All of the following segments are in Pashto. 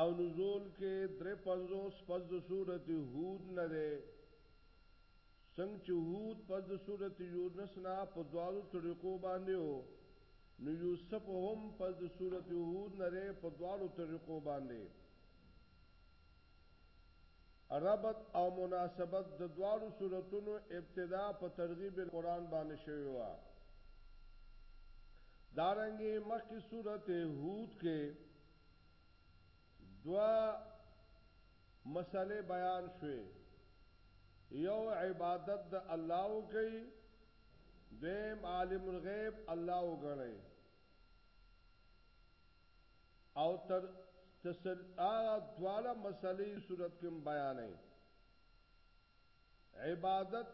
او نزول کې درې پنځوس پس د صورت هود نه ده څنګه چې هود پس د صورت یونس نه په دوالو طریقو باندې وو نو یوسف هم پس د صورت هود نه په دوالو طریقو باندې ربط او مناسبت، د دواړو سورتونو ابتدا په ترغیب القرآن باندې شوې وه، دارنګه مخکې سورت هود کې دوه مسئلې بیان شوې، یو عبادت د الله وکړئ، دویم عالم الغیب الله وګڼئ. او تر تسل هغه دواړه مسلې صورت کې بیانې عبادت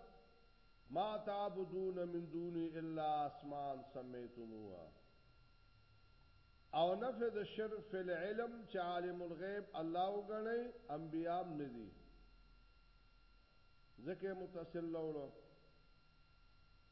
ما تعبدون من دوني الا اسماء سميتموها او نفع د شرف فی العلم چې عالم الغیب الله وګڼي انبیام ندي ځکه متصل لولو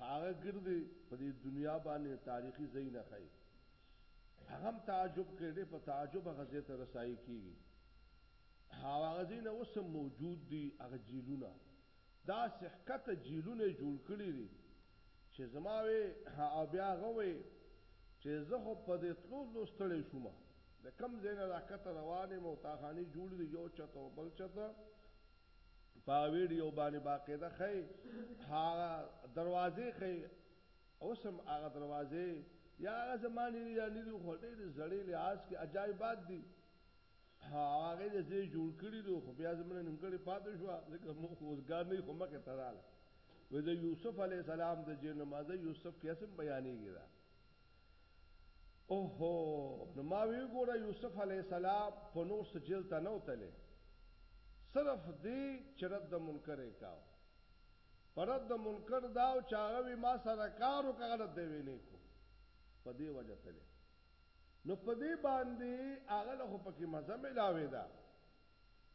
هغه ګرځي په دې دنيا باندې تاريخي ځايونه ښايي هغه هم تعجب کوي ډېر په تعجب هغه ځای ته رسايي کېږي او هغه ځایونه اوس هم موجود دي هغه جیلونه داسې ښکته جیلونه یې جوړ کړي دي چې زما وې او بیا هغه وې چې زه خو په دې تلو تلو ستړی شوم د کم ځای نه راکته روان یم او تاخانې جوړې دي یو چته او بل چته په ویډیو باندې باقاعده خې هغه دروازې خې اوسم هغه دروازې یا هغه زمانی یا لري خو ډېر زړې لحاظ کې عجایبات دي هغه د زی جوړ کړی دی خو بیا زمونه نیمګړی پاتې شو ځکه موږ اوسګار نه خو مکه تراله وې د یوسف علی السلام د جن مازه یوسف کیسم بیانېږي دا اوهو نو ما وی ګوره یوسف علیه السلام خو نور څه جیل ته نه و تللی صرف دی چې رد د منکر یې کاو په رد د منکر دا او چې هغه وی ما سره کار وکړ غلط دی وی نه کو په دې وجه تللی نو په دې باندې هغه له پکې مزه ملاوي ده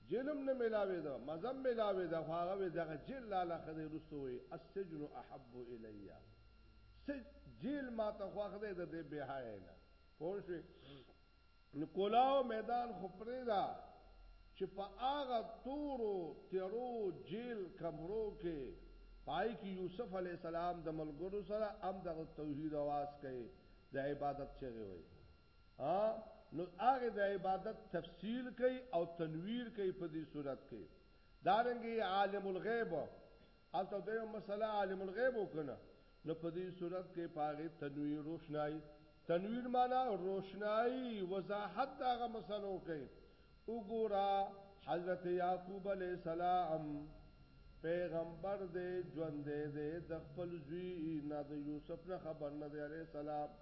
جېل هم نه مېلاوېده، مزه هم مېلاوېده، خو هغه وې دغه جېل لالا ښه دی، وروسته وې، السجن احب الي، سج، جېل ماته خوښ دی د دې بې حیايۍ نه، پوه شوې، نو کلاو میدان خو پرېږده چې په هغه تورو تیرو جېل کمرو کې پای کې یوسف علیه السلام د ملګرو سره هم دغه توحید اواز کوي، د عبادت چغې وهي. ها نو هغه د عبادت تفصیل کوي او تنویر کوي په دې صورت کې دارنګي عالم الغیب الته د یو مسله عالم الغیب وکنه نو په دې صورت کې پاغه تنویر روشنايي تنویر معنا روشنايي وضاحت داغه مسلو کوي وګورا حضرت یعقوب علی السلام پیغمبر دې ژوند دې د خپل زوی نه د یوسف نه خبر نه دی علی السلام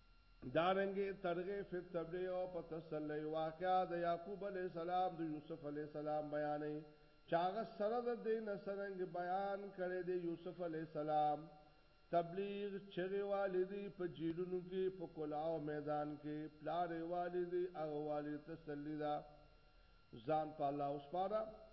دارنګه ترغه فی تبلیغ او په تسلی واقعا د یعقوب علی السلام د یوسف علی السلام بیانې چاغه سره د دین سرنګ بیان کړي د یوسف علی السلام تبلیغ چغه والدی په جیلونو کې په کلاو میدان کې پلار والدی هغه والد تسلی دا ځان په الله اوسپاره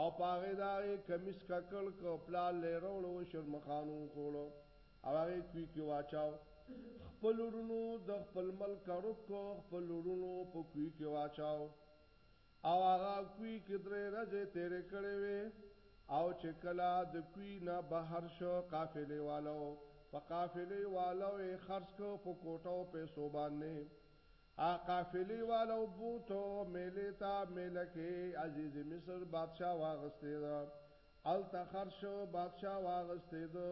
او په هغې د هغې کمیس ککړ کړ، پلار له یې روړ و، شرمښان وخوړ او هغې کوی کې واچاو، خپل وروڼو د خپل مل کړوک کړ، خپل وروڼو په کوی کې واچاو او هغه کوی کې درې ورځې تېرې کړې وې او چې کله د کوی نه بهر شو، قافلې والو په قافلې والو یې خرڅ کړ په کوټه او پیسو باندې آ قافلي والو بوتو مېلې ته مېله کې عزيز مصر بادشاه واغستې ده هلته خرڅ شوی بادشاه واغستې ده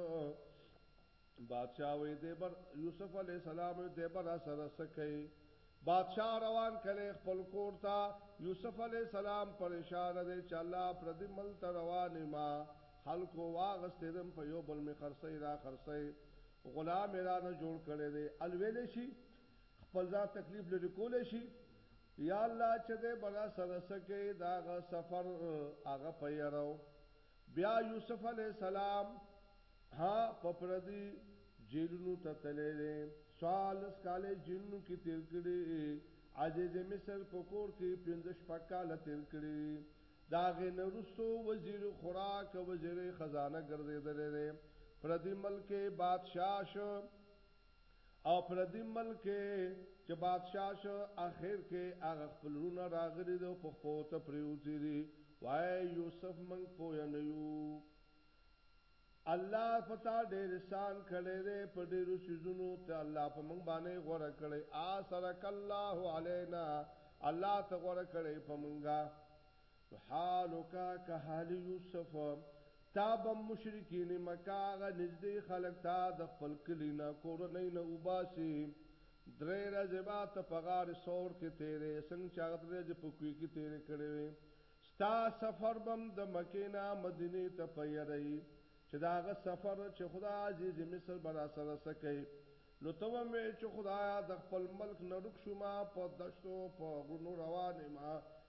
بادشاه وې دې بر يوسف عليه السلام وې دې بر سره سکي بادشاه روان کله خپل کور ته يوسف عليه السلام پریشان دي چې الله پر دې مل ته روان ما خلکو واغستې دم په یو بل می خرڅي را خرڅي غلام را نه جوړ کړي دي الویل شي خپل ځان تکلیف لری کولی شی. یا الله چه دی به راسره څه کړې دا هغه سفر هغه په یره وو بیا یوسف علیه السلام ها په پردی جیلونو ته تللی دی څوارلس کاله یې جیلونو کی تیر کړی عزیز مصر په کور کی پنځه شپږ کاله تیر کړی دی د هغې نه وروسته وزیر خوراک وزیر خزانه ګرځیدلی دی پردی ملک کې بادشاه شو. او پردی ملک کې چې بادشاه شو اخر کې هغه خپل رونه راغلي دي او په خپو ته پریوتي دي وایي یوسف موږ پوه نه یو الله پتا ډېر احسان کړی دی په ډېرو سيزونو ته الله په موږ باندې غوړه کړی آثرک الله علينا الله ته غوړه کړی په موږ حالک که حال یوسف، تا به مشرکین مکه هغه نږدې خلک تا د خپل کلي نه، کورنۍ نه وباسي، درې ورځې به ته په غار ثور کې تېرې، څنګه چې هغه درې ورځې په کوی کې تېرې کړې وې، ستا سفر به هم د مکې نه مدینې ته په یره وي، چې د هغه سفر، چې خدایه عزیز مصر به راسره څه کوي، نو ته به هم وایې، چې خدایه د خپل ملک نه ورک شوم، په دشتو او په غرونو روان یم،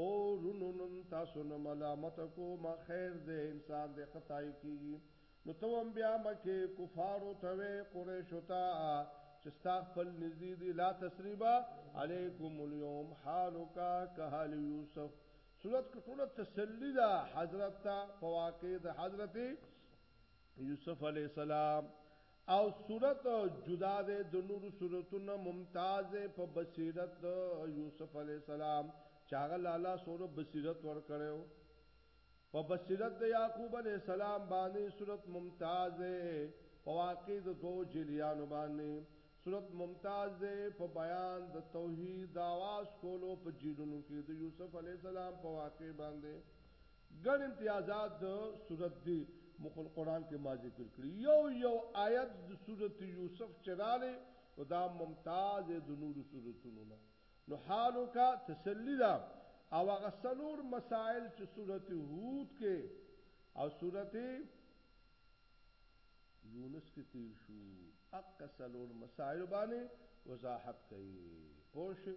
او ورونو نن تاسو نه ملامت کوم خیر دی انسان دی خطای کیږي نو ته هم بیا مکه کفارو ته وې قریشو ته چې ستا خپل نږدې دي لا تسریبا علیکم اليوم حالک کهل یوسف صورت کې ټوله تسلی ده حضرت ته په واقع د حضرت یوسف علی السلام او صورت جدا دی د نورو صورتونو نه ممتاز دی په بصیرت د یوسف علیه السلام چې هغه له الله سوره بصیرت ورکړی وو په بصیرت د یعقوب علیه السلام باندې صورت ممتاز دی په واقع د دوو جلیانو باندې صورت ممتاز دی په بیان د توحید د آواز کولو په جیلونو کې د یوسف علیه السلام په واقع باندې ګڼ امتیازات د سورت دې مخ القرآن کې ما ذکر کړي یو یو آیت د سورت یوسف چې رالی نو دا ممتاز دی د نورو سورتونو نه نو حال وکړه تسلي ده او هغه څلور مسائل چې سورت هود کې او سورت یونس کې تیر شو اقا څلور مسائل باندې وضاحت کوي پوه شئ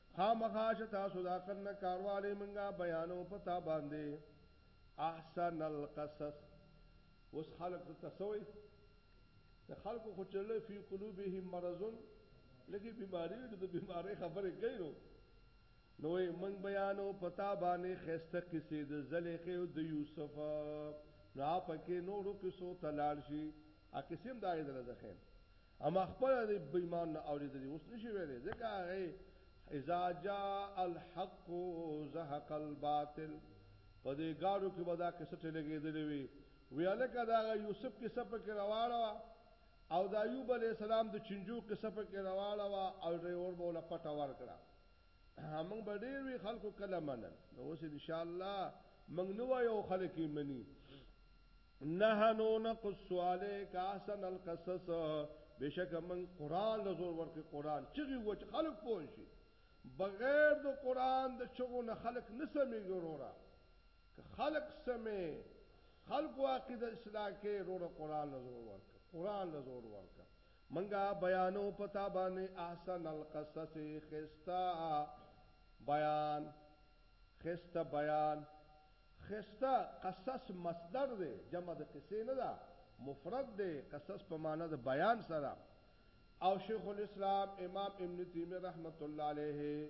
خامخا چې تاسو د عقل نه کار والی مونږ بیانو په تا باندې احسن القصص اوس خلق ته تسوي ته خلق خو چلې فی قلوبهم مرضون لګي بیماری د بیماری خبرې کوي نو نوې من بیانو پتا باندې خسته کیسې د زلیخې او د یوسف نو پکې نورو کیسو تلال شي ا قسم دای درځخه اما خپل د بېمان نه اورېدلې اوس نشي ویلې ځکه هغه اذا جاء الحق زهق الباطل په دې ګاډو کې به دا کیسټ لګېدلې وي ویاله که دا یوسف کیسه پکې رواړه وه او د ایوب علیه السلام د چنجو کیسه پکې رواړه وه او ډریور به وله پټه ورکړه موږ به ډیر وی خلکو کله منل نو اوس ان شاء الله موږ نو وایو خلک یې مني نحنو نقص عليك احسن القصص بشک من قران لزور ورکه قران چغي وچ خلق پوه شي بغیر د قران د چغو نه خلق نه سمي ګورورا که خلق سمي خلق واقعي د اسلام کې روړه قران لزور ورکه قران لزور ورکه مونږ بیانو په تا باندې احسن القصص ښیسته بیان ښیسته بیان ښیسته قصص مصدر دی جمع د قصې نه ده مفرد دی قصص په معنی د بیان سره او شیخ الاسلام امام ابن تیمیه رحمت الله علیه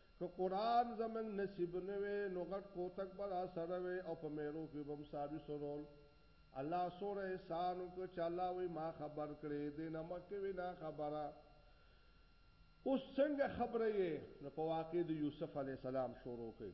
که قرآن زموږ نصیب نه وی نو غټ کوتک به راسره وی او په میرو کی به مساوی سرول الله سوره احسان وکړ چه الله وایی ما خبر کړی دی نه مخکی وی نا خبره اوس څنګه خبره یی نو په واقعی د یوسف علیه السلام شروع کړی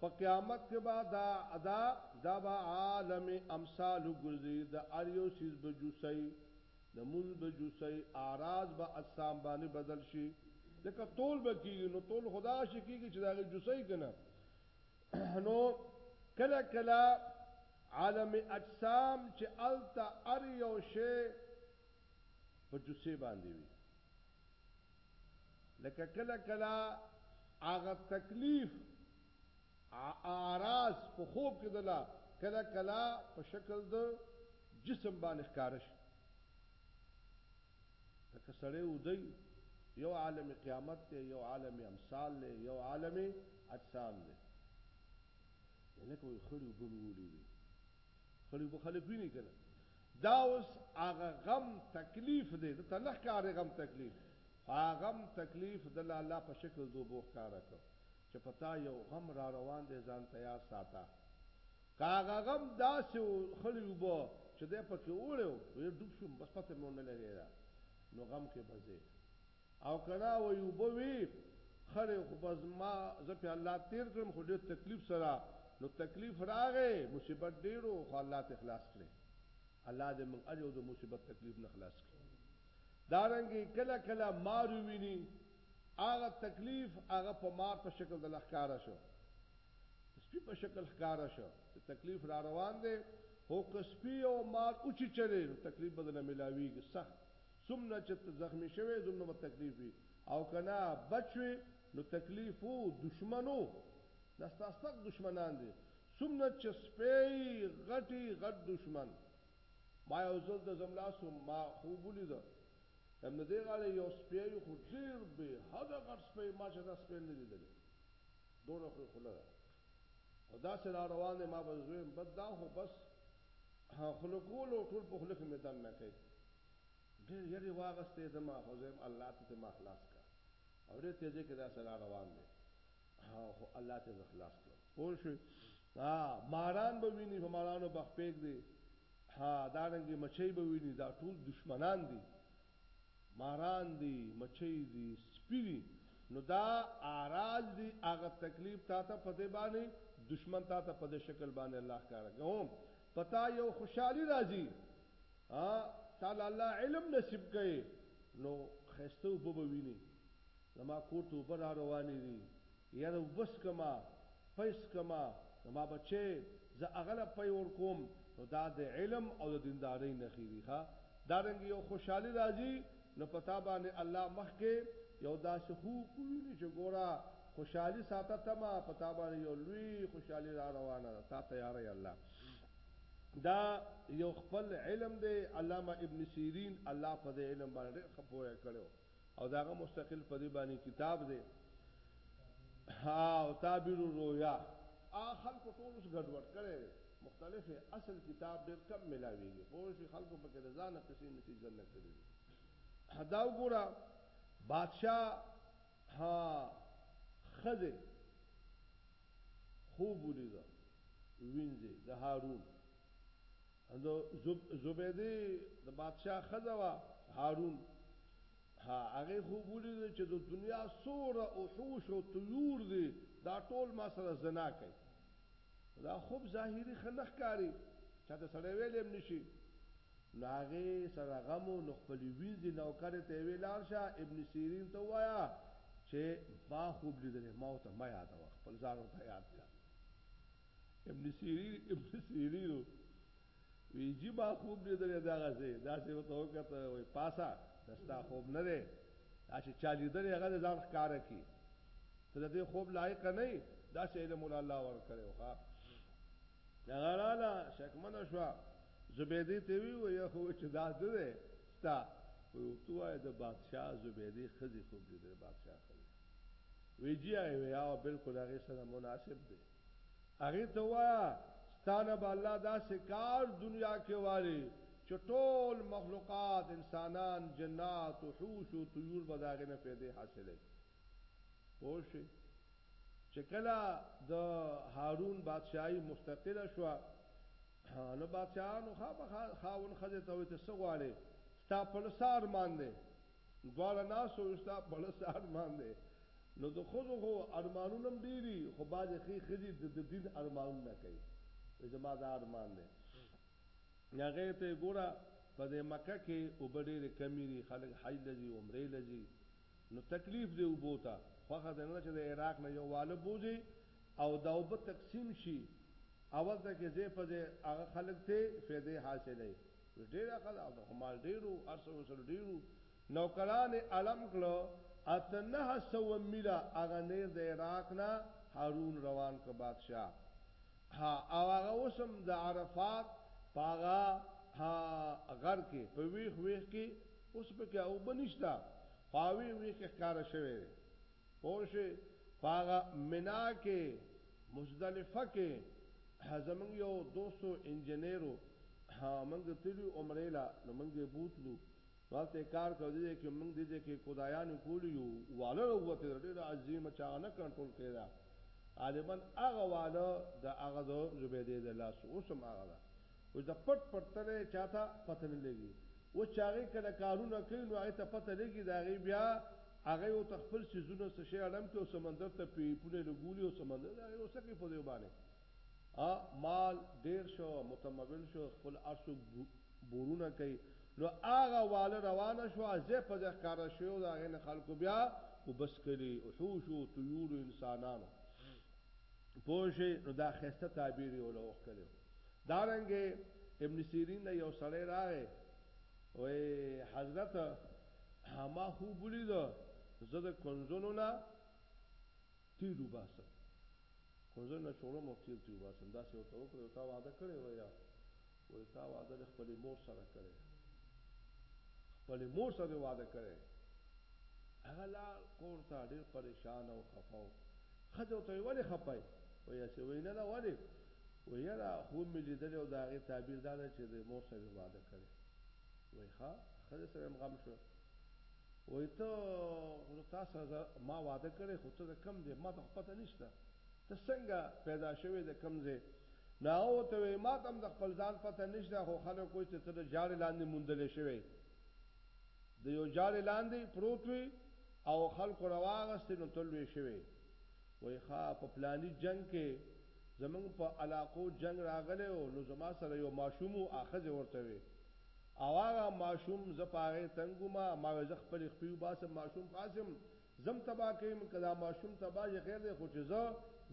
په قیامت کې به دا دا دا به عالم امثال وګرځي د هر یو څیز به جوسۍ، لمونځ به جوسۍ، اعراض به اجسام باندې بدل شي ځکه تول به کېږي نو تول خو دغه شي کېږي چې د هغې جوسۍ که نه نو کله کله عالم اجسام چې هلته هر یو شی په جوسې باندې وي لکه کله کله هغه تکلیف اعراض په خوب کې دلا کله کله په شکل د جسم باندې ښکار شي لکه سړی ودی یو عالم قیامت ته یو عالم امثال له یو عالم اجسام له لکه وي خړو بنولې خړی به خلک ویني کنه دا اوس هغه غم تکلیف دی د تنخ کار غم تکلیف هغم تکلیف د لالا په شکل دو بوخ کار کو چې پتا یو غم را روان دی ځان تیار ساته کاغه غم داسې خړی وبو چې د پکې وړو وې ډوب شوم بس پته مونږ نه لګی دا نو غم کې بځه او که نه وی اوبه وی خړی خو به زما زه پی الله تیر کړم خو ډیر تکلیف سره نو تکلیف راغی مصیبت ډیر وو خو الله تی خلاص کړی الله دی موږ هر یو د مصیبت تکلیف نه خلاص کړی دارنګ کله کله مار ویني هغه تکلیف هغه په مار په شکل د لخکاره شو سپی په شکل ښکارا شو چې تکلیف را روان دی هو کسپی او مار اوچی چره تکلیف بدنه ملاویږي سخت څومره چې ته زخمي شوې دومره به تکليف وي او که نه بچ شوې نو تکليف و دښمنو دا ستا سخت دښمنان دي څومره چې سپی غټي غټ دښمن ما یو ځل د زملاسو ما خوب ولید هم د دې غاړې یو سپی خو ډیر به حد غټ سپی ما چې دا سپی نه لیدل دونه خو خله ده او دا سر روان دی ما به زویم بد دا خو بس خلکولو ټول په خلک مې دن نه کوي ډیر ژر یې واغستې زما خو زه یم الله ته ته ما خلاص کړه او ډیر تیزې کې داسې را روان دی خو الله ته زه خلاص کړم پوه شوې ها ماران به ویني په مارانو به خپېږ دی ها دا رنګې مچۍ به ویني دا ټول دشمنان دي ماران دي مچۍ دي سپي دي نو دا اعراض دي هغه تکلیف تا ته په دې باندې دشمن تا ته په دې شکل باندې الله ښکاره کوم په تا یو خوشحالی راځی ها تاله الله علم نصیب کړی نو ښایسته اوبه به وینی زما کور ته اوبه راروانی دی یاره اوبه څکمه پی څکمه زما بچی زه هغه له پی ورکوم نو دا د علم او د دینداری نښی دی ښه دارنګه یو خوشحالی راځی نو په تا باندې الله مخکې یو داسې خوب وویني چې ګوره خوشحالي ساته تمه په تا باندې یو لوی خوشحالي را روانه ده تا تیاروي الله دا یو خپل علم دی علامه ابن سیرین الله په دې علم باندې ډېر خپوه کړو او داغه مستقل په دې باندې کتاب دی ها او تعبیر الرؤیا اخل کو ټول اوس ګډوډ کړي مختلف اصل کتاب ډیر کم ملاویږی پوه شی خلکو پکی د ځانه قصی نسی جنه کړی دی دا وګوره بادشاه ها خزه خوب ولید وینځي د هارون اند زبیدی د بادشاه خزه وا هارون ها هغه خوب ولید چې د دنیا سور او حوش او طیور دي دا ټول ما سره زنا کوي خو دا خوب ظاهري ښه نه ښکاري، چاته سړی ویلی هم نشي. نو هغې سره غم و، نو خپلې وینځې نوکرې ته یې وې، لاړ شه ابن سیرین ته ووایه چې ما خوب لیدلی، ما ورته مه یادوه، خپل ځان ورته یاد کړه. ابن سیرین ابن سیرین و، وی جی ما خوب لیدل دغه زه داسې وته وکته وای پاسا دستا خوب نه دی چې چا لیدل هغه ځان ښکارا کی ته دې خوب لایق نه دا چې علم الله ور کړو ها هغه لاله شکمن شو زبیدی ته وی وای خو چې دا ده ستا وی تو وای د بادشاہ زبیدی خزي خوب لیدل بادشاہ خزي وی جی آی وی او بالکل هغه سره مناسب دی هغه ته وایه ستا نه به الله داسې کار دنیا کې والي چې ټول مخلوقات انسانان جنات او حوش او طیور به د هغې نه فیدې حاصلوي پوه شئ چې کله د هارون بادشاهي مستقله شو نو بادشاهانو خامخا خاون ښځې ته وایي ته څه غواړې ستا په لسار مان دی دواړه ناست او ستا بړه څه ارمان دی نو د ښځو خو ارمانونه هم ډېر دي خو بعضې ښې ښځې د د دین ارمانونه کوي وایي زما دا ارمان دی هغې ته یې ګوره په دې مکه کې اوبه ډېرې کمې دي خلک حج له ځي عمرې له ځي نو تکلیف دی اوبو ته خوښه دی نه چې د عراق نه یو واله بوځي او دا اوبه تقسیم شي اول ته کې ځای په ځای هغه خلک ته فایده حاصلوي نو ډېره ښه ده، خو مال ډېر و، هر څه یې ورسره ډېر و، نوکران یې اړم کړل، اته نهه سوه میله هغه نېر د عراق نه هارون روان کړ بادشاه، ها، او هغه اوس هم د عرفات په هغه، ها، غر کې، په وېښ وېښ کې، اوس په کې هغه اوبه نشته، خو هغه وېښ وېښ کې ښکاره شوی دی. پوه شوې، په هغه منا کې مزدلفه کې زموږ یو دوست و انجنیر و، موږ تللي یو عمرې له، نو موږ یې بوتلو، نو هلته یې کار کاوه، دې ځای کې موږ دې ځای کې کودایانې کولې، یو واله راووتی ده ډېره عظیمه چې هغه نه کنټرول کېده، غالبا هغه واله د هغه د زبیدې د لاس و، اوس هم هغه ده، اوس د پټ پټ تله یې چاته پته نه لګي اوس چې هغه کله کارونه کوي نو هغه ته پته لګي د هغه بیا هغه او ته خپل سیزونه څه شی اړم کوي او سمندر ته پیپونه له ګوري او سمندر د هغه اوسه کوي په دې باندې ا مال ډیر شو متمول شو خپل ارسو بورونه کوي نو هغه واله روانه شو ازه په ځای کار شو او د هغه نه خلکو بیا وبس کړي او حوش او طيور انسانانو پوه شي نو دا خسته تعبیر یې ولوخ کړي دارنګه ابن سیرین له یو سړی راغی وای حضرت ما خوب ولید زه د کنزونو نه تیل وباسم کنزونو نه شوړو مو تیل تیل وباسم دا څه وته وکړو تا وعده کړې و یا وای تا وعده د خپل مور سره کړې خپل مور سره وعده کړې هغه لا کور ته ډیر پریشان او خفاو خځه ته ولې خپای وای څه وینه نه ولې ویل، خوب مې لیدلی او د هغې تعبیر دا دی چې د مور سره یې واده کړی. وایي، ښه، ښځې سره هم غم شو. وایي، ته خو د تا سره ما واده کړی، خو ته د کوم ځای؟ ما ته خو پته نشته، ته څنګه پیدا شوې، د کوم ځای؟ نو هغه ورته وایي، ما ته هم د خپل ځان پته نشته، خو خلک وایي چې ته د ژاړې لاندې موندل شوی، د یو ژاړې لاندې پروت وې او خلکو راواغستې، نو ته لوی شوې. وایي، ښه، په پلاني جنګ کې. زموږ په علاقو جنګ راغلی و نو زما سره یو ماشوم و آخذې ورته وې او هغه ماشوم زه په هغې تنګ وم ما وې زه خپلې خپې وباسم ماشوم خاصم زه هم تباه کېم که دا ماشوم تباه شي خیر دی خو چې زه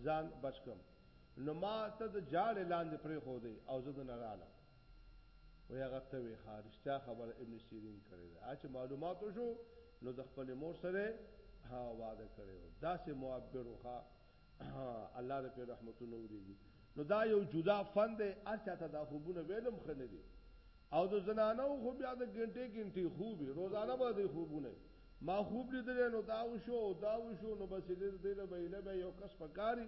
ځان بچ کړم نو ما ته د جاړې لاندې پرېښودې او زه دننه رالم وې هغه ته وې ښه رښتیا خبره ابن سیرین کړې ده هغه چې معلومات وشو نو د خپلې مور سره واده کړی و داسې معبر و ښه الله دې په رحمتونو وريږي نو دا یو جدا فن دی هر چاته دا خوبونه ویلم خنه دي او د زنانو خو بیا د ګنټې ګنټې خوبي روزانه به دی خوبونه ما خوب لیدل نو دا وشو دا وشو نو بس دې دې له بیله به یو کس پکاري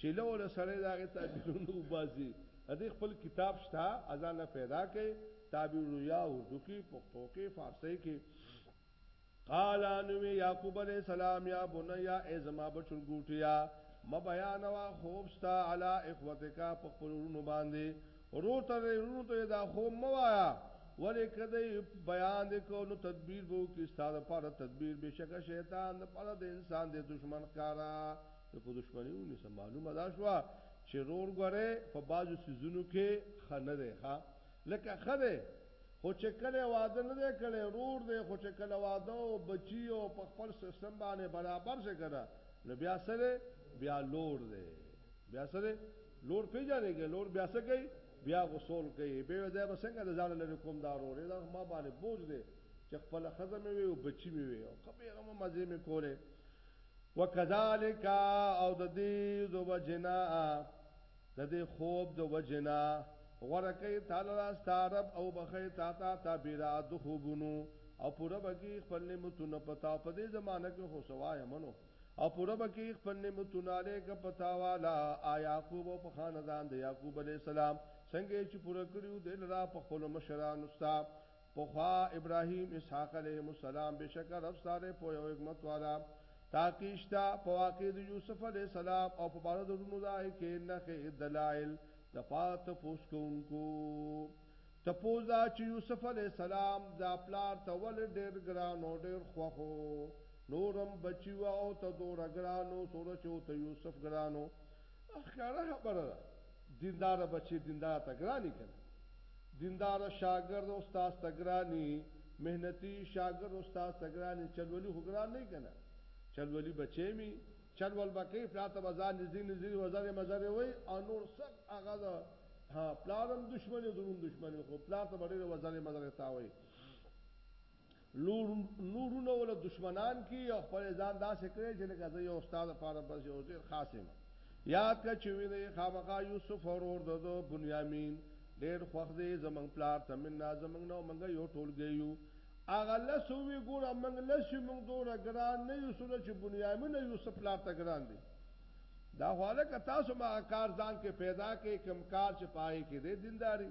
چې له ول سره دا غي تعبیرونو بازي دې خپل کتاب شته اذان پیدا کړي تعبیر رؤیا اردو کې پښتو کې فارسی کې قال انو یعقوب علیہ السلام یا بنیا ای زما بچو ګوټیا ما بیان وا خوب ستا علی اخوتک په خپل ورونو باندې رو تر ورونو ته دا خوب موایا ولې کده بیان دې کو نو تدبیر وو کې ستاره پر تدبیر بشک شیطان د پر د انسان د دشمن کارا ته په دشمنی ونی سم معلومه دا شو چې رور غره په بازو سيزونو کې خنه ده ها لکه خره خو چې کله یې واده نه دی کړی ورور دی خو چې کله واده او بچي او په خپل سیستم باندې برابر شي کنه نو بیا څه دی بیا لور دی بیا څه دی لور پیژنې کې لور بیا څه کوي بیا غسول کوي به ځای به څنګه د ځان لري کوم دارو لري دا ما باندې بوج دی چې خپل خزه مې وي او بچي مې وي او خپل هغه مزه مې کوله وکذالک او د دې ذو جنا ددې خوب د وجې نه غوره کړي تا لره ستا رب او بخښي تا ته تعبیرات د خوبونو او پوره به کړي خپل نعمتونه په تا او په دې زمانه کې خو څه وایم نو او پوره به کړي خپل نعمتونه علیک په تا وعلی آل یعقوب او په خاندان د یعقوب علیه السلام څنګه یې چې پوره کړي وو دوی لره په خپلو مشرانو ستا پخوا ابراهیم اسحاق علیهم السلام بشکه رب ستاره پوه او حکمت والا تاکي شته په واقع د یوسف علیه السلام او په باره د رونو دای کې نخې دلائل د پاره تپوس کوونکو تپوس دا چې یوسف علیه السلام دا پلار ته ول ډیر ګران او ډیر خوخو نورم بچیو او ته دور ګرانو سورچو ته یوسف ګرانو ښکاره خبره ده دیندار بچی دیندار ته ګرانی کنه دیندار شاګرد او استاد ته ګرانی مهنتی شاګرد او استاد ته ګرانی چلولی خو ګران نه کنه چلولی بچی می چلول بکې پلاته بازار نږدې نږدې وزارې مزارې وای او نور سب هغه دا ها پلارم دشمنه دروم دشمنه خو پلاته بډې وزارې مزارې تا وای نورونه ول دشمنان کی او خپل ځان داسې کړی چې لکه زه یو استاد لپاره بس یو ډیر خاص یم یاد کړه چې ویني خامخا یوسف ورور د بنیامین ډیر خوښ دی زمنګ پلار تمنا زمنګ نو منګه یو ټولګی یو اغه لسو وی ګوره منګ لسی منګ دوره ګران نه یو سره چې بنیامین یوسف پلار ته ګران دی دا حاله که تاسو ما کار ځان کې پیدا کې کم کار چې پای کې دی دینداری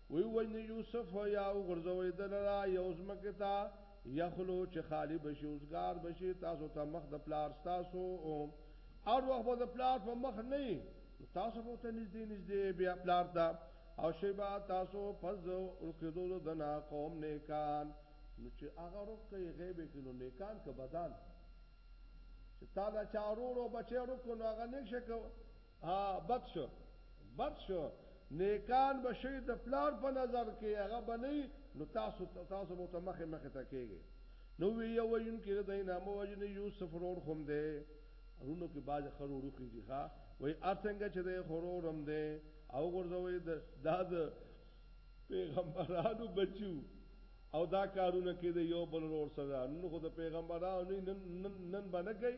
وی وژنی یوسف یا وغورځوئ ده لره یو ځمکې ته یخلو چې خالی به شي اوزګار به شي تاسو ته مخ د پلار ستاسو هر وخت به د پلار په مخ نه یې نو تاسو به ته نږدې نږدې بیا پلار ته او شی به تاسو پس د ورکېدو د دنا قوم نیکان نو چې هغه رک کوي غیبې کې نو نیکان که بدان چې تا دا چارور او بچی رک نو هغه نیک شي که ها بد شو بد شو نیکان به شي د پلار په نظر کې هغه بنئ نو تاسو تاسو مو ته مخه مخه تا کېږي نو وی یو وین کې د نامو وجنه یوسف رور خوم دی رونو کې باز خرو روخي دي ښا وای ارڅنګ چې د خرو رم دی او ګرځوي د داد پیغمبرانو بچو او دا کارونه کې د یو بل رور سره نو خو د پیغمبرانو نن نن باندې کوي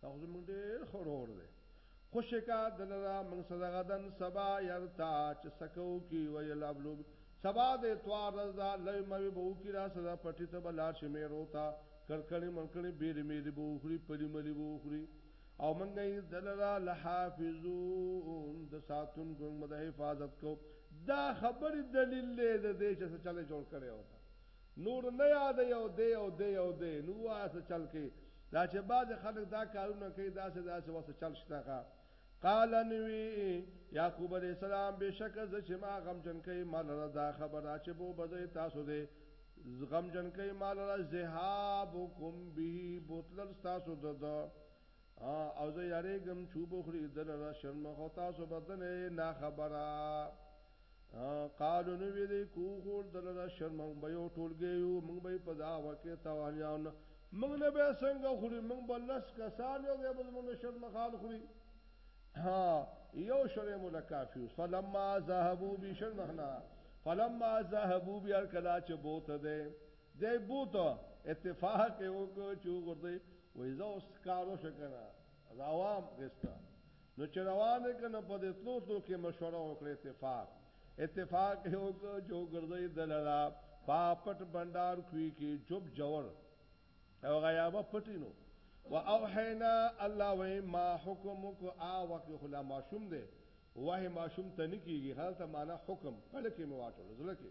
دا خو زموږ ډېر ښه ورور دی. خو شکایت د نه ده موږ سره غدا سبا یرتا چې څه کوو کی ویل ابلوب سبا د اتوار ورځ ده لوی موی به وکړي راسره پټي ته به لاړ شي مېرو ته کرکڼې مرکڼې بېرې مېرې به وخوري پلي ملي به وخوري او موږ یې د لره له حافظون د ساتونکو موږ به د حفاظت کوو دا خبرې دلیل دی د دې چې څه چل یې جوړ کړی او نور نه یادوي او دی او دی او دی نو ووایه څه چل کوي دا چې بعضې خلک دا کارونه کوي داسې داسې وه څه چل شته که قال نوی یعقوب علیه السلام بشک زه چې ما غمجن کوي ما لره دا خبره چې بو بځئ تاسو دی غمجن کوي ما لره ذهابکم به بوتلل ستاسو د او زه یریږم چه وبه خوري دلره شرمه خو تاسو به دنه یې ناخبره قالو نو وی دی کو خور دلره شرمه مونږ به یو ټولګی یو مونږ به په دا وکه توانیان مونږ نه به څنګه خوري مونږ به لس کسان یو دی به مونږ شرمه خان خوري ها یو شرم لکافی فلما ذهبوا بشرمخنا فلما ذهبوا بیا کلا چې بوت ده دی بوت اتفاق یو کو چې ورته وای زه اوس کار وشو کنه روان غسته نو چې روان کنه په دې تلو تلو کې مشوره وکړه اتفاق اتفاق یو کو جو ګرځي دلالا پا پټ بندار کوي کې جوب جوړ او غیابه پټینو و اوحینا الله و ما حکمک ا وقت خلا معشوم ده وه معشوم ته نکیږي حالت معنا حکم کله کې مواټو زلکه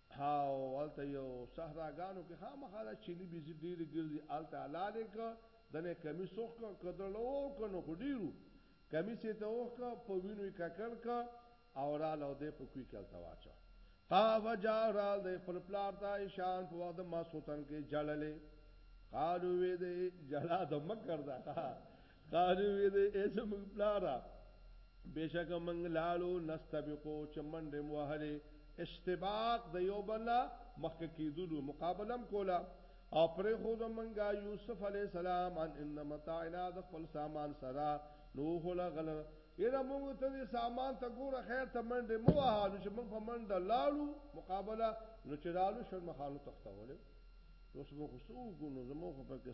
هاو هلته يو صحرا ګانو کې خامخا دا چيني بيزي ډيري ګرځي هلته حلال يې کړ دنه يې کميس اوښ کړ که درړه اوښ کړ نو خو ډير وو کميس يې ته اوښ کړ په وينو يې ککړ کړ او رال او دی په کوي کې هلته واچو قاف جا رال دی خپل پلار ته شان په وخت ماسوتن کې جړلې قالو وې دی جړا د مکر ده قالو وی دی ای زمون پلارا بشک منګ لالو نستبقو چمنډه موهله استباق د یو بلا مخک کیدلو مقابلم کولا او پر خو د منګا یوسف علی السلام ان ان متاعنا د خپل سامان سره نو هله غل یره مونږ ته د سامان ته ګوره خیر ته منډه مو وهالو چې مونږ په منډه لالو مقابله نو چې لالو شرمخانو تختوله اوس مو خو سو ګونو زمو خو پکې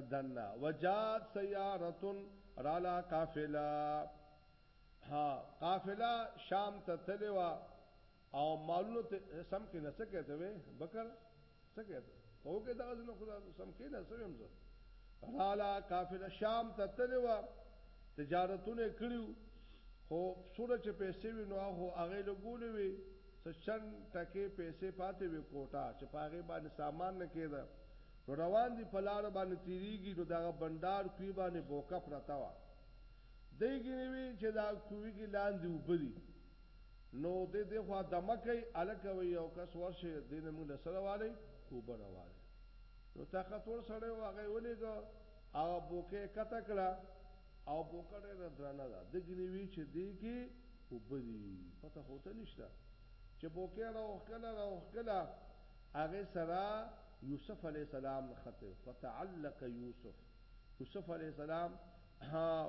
دننه وجاءت سيارة راله قافله ها قافله شام ته تللې وه او مالونه ته سم کېنه څه کوې ته وې بکر څه کوې ته ته وکړې دغه ځینې خو سم کېنه څه ویم زه راله قافله شام ته تللې وه تجارتونه یې کړي وو خو څومره چې پیسې وي نو هغه هغې لګولې وي څه چند ټکې پیسې پاتې وي کوټه چې په هغې باندې سامان نه کېده نو روان دي په لاره باندې تېرېږي نو د هغه بنډار کوي باندې بوکه پرته وه دی ګنې وي چې دا کوي کې لاندې اوبه دي نو دی دې خوا دمه کوي هلکه وایي یو کس ورشي دې نه موږ له څه راوالئ اوبه راوالئ نو طاقتور سړی و هغه یې ولېږه هغه بوکه یې کته کړه او بوکه ډېره درنه ده ده ګنې وي چې دی کې اوبه دي پته خو ته نشته چې بوکه راوښکله راوښکله هغه سره یوسف علیه السلام نښتی و، فتعلق یوسف، یوسف علیه السلام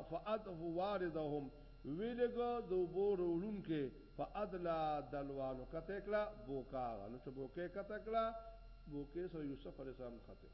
فادف واردهم، ولېږه د اوبو روړونکی، فادلا دلوا، نو کته یې کړه بوکا هغه، نو چې بوکه یې کته کړه، بوکې سره یوسف علیه السلام نښتی و.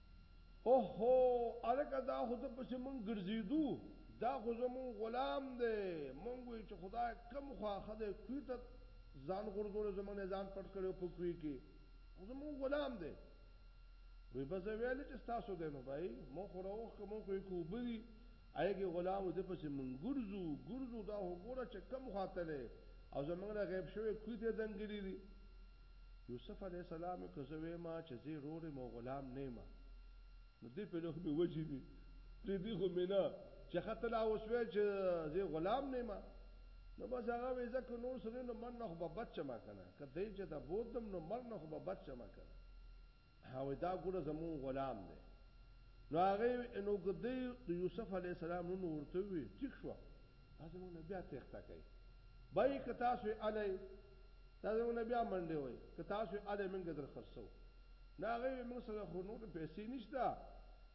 اوهو الکه دا خو ته پسې مونږ ګرځېدو دا خو زمونږ غلام دی مونږ وی چې خدای کم خواخه دی کوی ته ځان غورځول زمونږ نه ځان پټ کړو په کوی کې خو زمونږ غلام دی وی بس ویل چې تاسو دینو بای مونږ خو راوخ کوم خو یې کوبري اې ګي غلامو ده پسې مونږ ګرځو ګرځو دا خو ګوره چې کوم خوا تلې او زمونږ نه غیب شوی کوی ته دنګلي دي یوسف علیه السلام که زه ویم چې زه رور یم او غلام نه یم نو دې په لوخ مې وجني پریدي خو مې نه چې خطر لا اوس وی چې زه غلام نه یم نو بس هغه وې ځکه نور سره نو من نه خو به بچ ما کنه که دې چې دا بودم نو مر نه خو به بچ ما کنه هغوی دا ګوره زموږ غلام دی. نو هغه نو که دی د یوسف علیه السلام نوم ورته ووي، ټیک شو، دا زموږ نه بیا تېښته کوي. بهي که تاسو یې الئ، دا زموږ نه بیا منډې وهي، که تاسو یې الئ موږ یې در خرڅوو. نو هغه وي، موږ سره خو نورې پیسې نشته،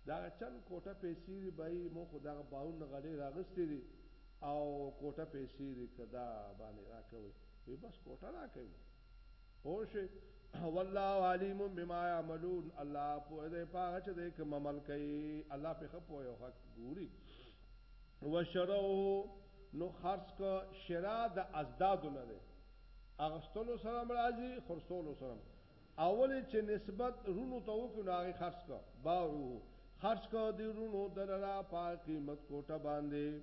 د هغه چند کوټه پیسې دي، بهي موږ خو د هغه بارونه غلې راغستې دي او کوټه پیسې دي، که دا باندې راکوئ. وي بس کوټه راکوي. پوشه والله علیم بما يعملون الله په دې پاغه چې دې کوم عمل کوي الله په خپو یو حق ګوري وشرو نو خرص کو شرا د ازداد نه ده اغستلو سره مرাজি خرصولو سره اول چې نسبت رونو ته وکړو هغه خرص کو باو خرص کو دی رونو دلرا پاک قیمت کوټه باندې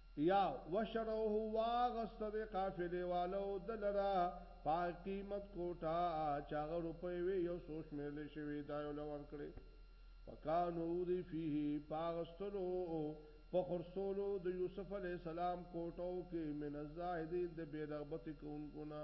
یا وشروه واغسته دې قافلې والو ده لره په هغه قیمت کوټه چې هغه روپۍ وې یو څو شمېرلې شوې دا یو له ورکړې فکانو دی فیه په اغستلو او په خرڅولو د یوسف علیه السلام کوټو کې من الزاهدین د بې رغبتې کوونکو نه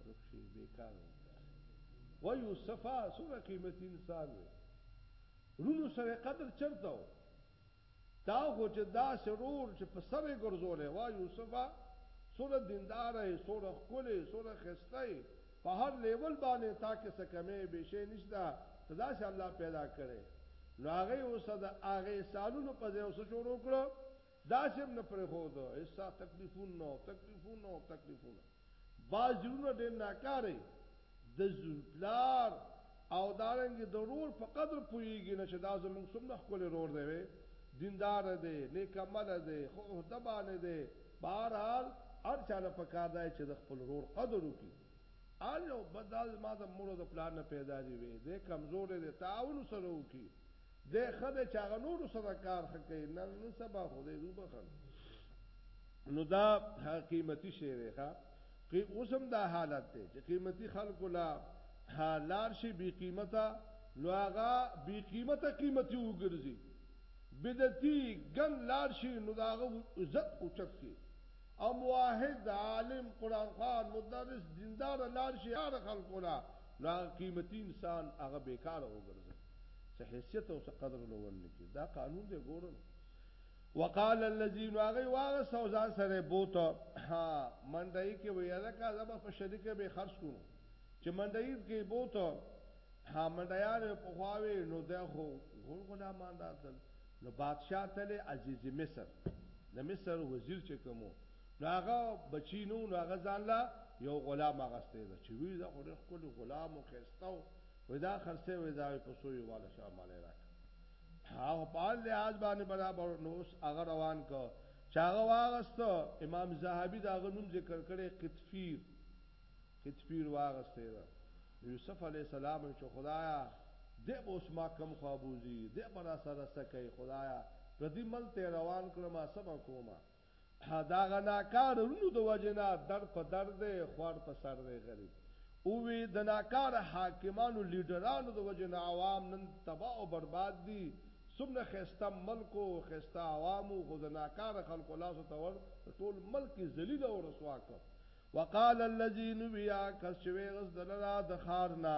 ورکشي بیکاره وکړه وای یوسفه څومره قیمتي انسان وې رونو سره قدر چرته و تا خو چې دا سرور چې په سره ګرځولې وای یوسفه څومره دیندار یې څومره ښکلی څومره خسته یې په هر لیول باندې تا کې څه کمې به شي نشته ته دا چې الله پیدا کړي نو هغه اوس د هغه سالونو په ځای اوس شروع کړو داسې هم نه پرېښود، هېڅا تکلیفون نه، تکلیفون، تکلیفون. بعض زړونه ډېر ناکاره، د زوی، پلار او دارنګه د ورور په قدر پوهېږي نه چې دا زموږ څومره ښکلی ورور دی، دیندار دی، نېک عمله دی، ښه عهده باندې دی، په هر حال هر چا له پکار ده چې د خپل ورور قدر وکړي، هر یو بد دا زما د مور او د پلار نه پیدا دي وي، دی کمزوری دی، تعاون ورسره وکړي. دی ښه دی چې هغه نورو سره کار ښه کوي نه نن سبا خو دی وبخښل نو دا قیمتي شی دی ښه که اوس هم دا حالت دی چې قیمتي خلکو لا لار شي بې قیمته نو هغه بې قیمته قیمتي وګرځي بدعتي ګن لار شي نو دا هغه عزت اوچت شي او موحد عالم قران خان مدرس دیندار لار شي هر خلکو لا قیمتي انسان هغه بیکاره وګرځي څه حیثیت او څه قدر له ورنکي دا قانون دی ګورم وقال الذين واغي واغ سوزان سره بوت ها منډای کې ویاله کا زما په شریک به خرج کو چې منډای کې بوت ها منډیان په خواوي نو ده خو غول غلامان راتل نو بادشاہ تل عزیز مصر د مصر وزیر چې کومو نو هغه بچینو نو هغه ځان لا یو غلام غسته ده چې وی دا خو خپل غلام او خستاو وې دا خرڅه وې دا په سوې والا شاه مالې راک هغه په حال لحاظ باندې برابر نو اوس هغه روان کو چاغه واغسته امام زاهبی دا غنوم ذکر کړي قطفیر قطفیر واغسته دا یوسف علی السلام چې خدایا دې اوس ما کم خوابوزی دې برا سره سکه خدایا پردی مل ته روان کړم صبر کومه داغه ناکار رونو د وجه نه در په در دی خوار په سر دی غریب اوی د ناکار حاکمانو لیډرانو د وجه نه عوام نن تباه او برباد دی سمره خسته ملک او خسته عوامو خو د ناکار خلکو لاسو تور ټول ملک ذلیل او رسوا کړ وقال الذي نویا کس چې ویغس دلرا د خار نه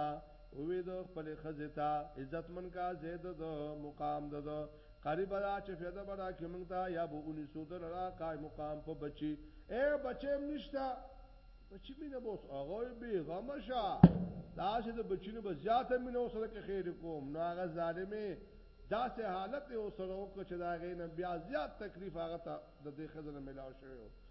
اوی د خپل خزه ته عزت من کا زید د مقام د د قریب را چې فیده برا کې مونږ ته یا به اونې سو دلرا قائم مقام په بچي اے بچي نشتا بچي مینه بوس هغه به غمشا دا چې د بچینو به زیاته مینه وسره کې خیر کوم نو هغه ظالمه داسې حالت یې وسره وکړ چې دا غې نه بیا زیات تکلیف هغه ته د دې خزنه ملاو شوی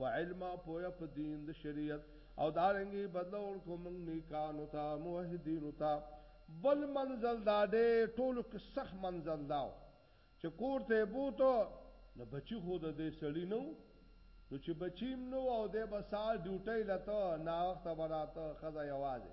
وعلما پوهه په دين د شريعت او دارنګه بدله ورکړو موږ نيکانو ته موحدينو ته. بل منزل دا ډېر ټولو کې سخت منزل دا و چې کور ته يې بوته نو بچي خو د دې سړي نه و نو چې بچي هم نه و او دی به سهار ډيوټۍ له ته ناوخته به راته ښځه يوازې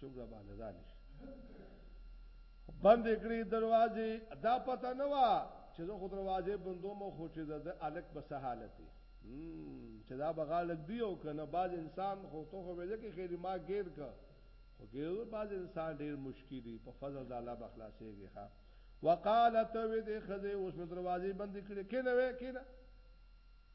څوک را باندې دا نشي بند کړی دروازې دا پته نه وا چې زه خو دروازې بندو مو خو چې د الک په سهالت چې دا بغالک دی او کنه باز انسان خو ته خو ویل کې خیر ما غیر کا خو ګیر باز انسان ډیر مشکل دی په فضل د الله بخلاصيږي ها وقالت وې دې خزه اوس دروازې بند کړې کینه وې کینه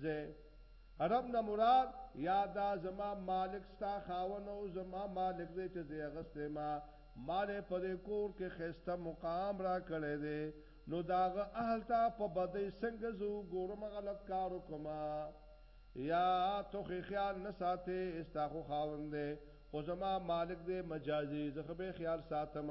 زه، رب نه مراد یا دا زما مالک ستا خاوند او زما مالک دی چې زه یې اخیستی ما، ما له په دې کور کې ښایسته مقام راکړی دی، نو د هغه اهل ته په بدۍ څنګه زه وګورم غلط کار وکړم؟ یا ته خو یې خیال نه ساتې، ستا خو خاوند دی، خو زما مالک دی، مجازي، زه خو به یې خیال ساتم.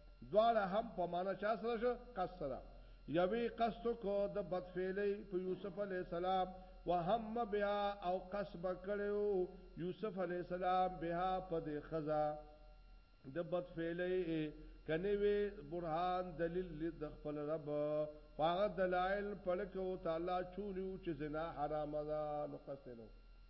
دواړه هم په معنی چا سره شو؟ قصد سره. یوې قصد وکړ د بدفعلۍ په یوسف علیه السلام، وهم بها او قصد به کړی و یوسف علیه السلام بها په دې ښځه د بدفعلۍ که نه وی برهان، دلیل، لید د خپل رب خو هغه دلایل پړه کې ورته الله چولي وو چې زنا حرامه ده نو قصد یې نه وو.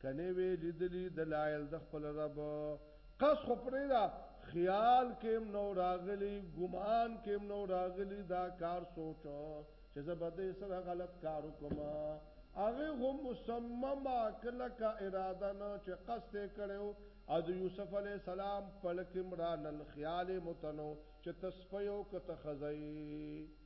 که نه وې لیدلي دلایل د خپل رب قصد خو پرېږده خیال کې هم نه و راغلي ګمان کې هم نه و راغلي دا کار سوچ چې زه به دې سره غلط کار وکړم هغه هم مصممه کلکه اراده نه چې قصد یې کړی و او د یوسف علیه السلام پړکې هم رانل خیال یې متنو چې ته سپی او که ته ښځه یې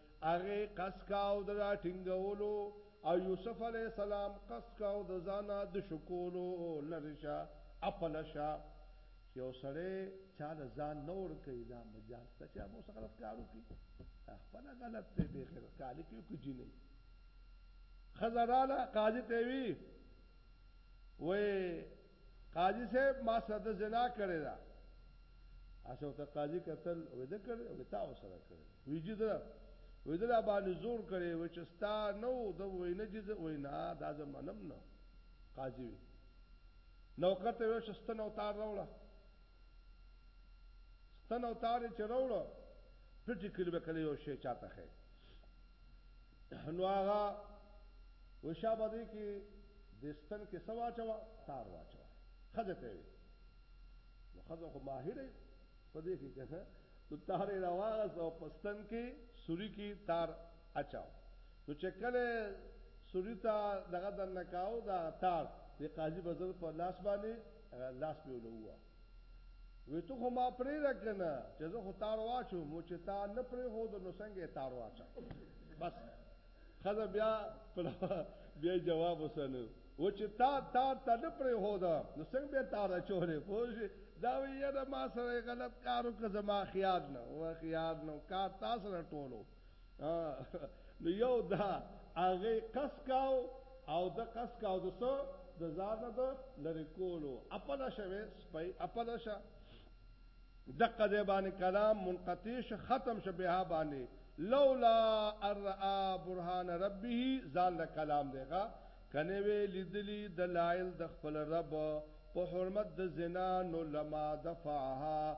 هغه قصد کاوه د راټینګولو او یوسف علیه السلام قصد کاوه د ځانه د شکولو، لرې شه، اپله شه، چې یو سړی چا له ځان نه ورکوي دا مجال شته چې هغه ورسره غلط کار وکړي، دا خپله غلط دی بې غیرت کالي کوي که جینۍ ښځه راله قاضي ته وي وایي قاضي صاحب ما سره د زنا کړی دا اسو ته قاضي قتل وده کړ او تا وسره کړ ویجی دا ویده دا باندې زور کړي و چې ستا نو د وینه جز وینا دا زمنم نه قاضي نو کته وی چې ستنه او تار راوړه ستن او تار یې چې راوړه پټې کړي به کله یو شی چاته ښی نو هغه وشا به دې کې د ستن کې څه واچوه تار واچوه ښځه ته وي نو ښځه خو ماهره په دې کې که نه نو تار یې راواغسته او په ستن کې سوري کې تار اچاو نو چې کله سوري ته دغه دننه کاو دا تار د قاضي بزر په لاس باندې لاس مې ولوه وی ته خو ما پرې رکنه چې زه خو تار واچو مو چې تا نه پرې هو د نو څنګه تار واچا بس خزه بیا بیا جواب وسنه و چې تا تا ته نه پرې هو دا نو څنګه به تا را چورې پوج دا وی یره ما سره غلط کارو که زما خیال نه و خیال نو کار تاسو را ټولو نو یو دا هغه قص کاو او د قص کاو د سو د ځان د لری کولو خپل شوه سپي خپل شه دقه دی باندې کلام منقطع ش ختم ش به باندې لولا ارا برهان ربه ځان له کلام دیغه کنه وی لیدلی دلایل د خپل رب په حرمت د زنا نو لما دفعها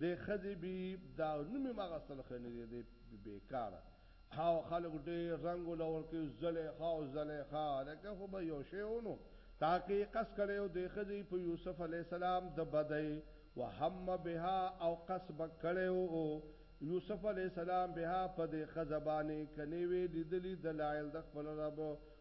دی ښځی بی دا نوم هم اغستل ښه ندی دی بی کاره او خلک ډیر رنګ ولا ورکی زلیخا او زلیخا لکه خو به یو شی وو نو تا کی قص کړی او دی ښځی په یوسف علیه السلام د بدی وهم بها او قص به کړی وو یوسف علیه السلام بها په دی ښځه باندی کنی وی لیدلی دلایل د خپل رب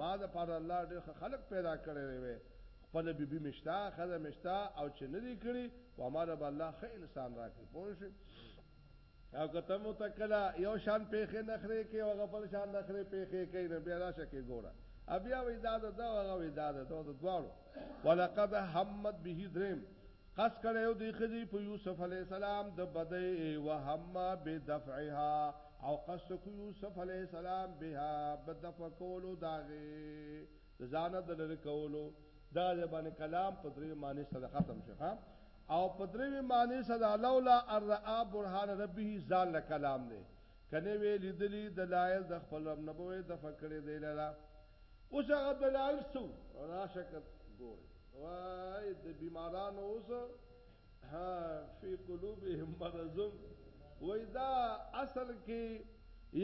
ما د پاره الله ډېر خلک پیدا کړی وي خپل بیبي مشتا خزه مشتا او چې نه دی کړی و ما رب الله خې انسان راکړي پوه شئ او کته مو تکلا یو شان پیخې نخره کې او غپل شان نخره پیخې کې نه بیا راشه کې ګوره بیا وې دا دا هغه وې دا دا دواړو ولقد همت به دریم قصد کړی و دې ښځې په یوسف علیه السلام د بدۍ، وهم بدفعها، او قصد کړو یوسف علیه السلام بها، په دفع کولو د هغې، د ځانه د لرې کولو. دغه ځای باندې کلام په درې معنی سره ختم شو ښه او په درېمې معنی سره لولا ان رآ برهان ربه ځان له کلام دی، که نه وی لیدلي دلایل د خپل رب نه به وی دفع کړی دی لره. اوس هغه دلایل څو راشه کړ ګوره وای د بیمارانو اوس ها فی قلوبهم مرض وای دا اصل کې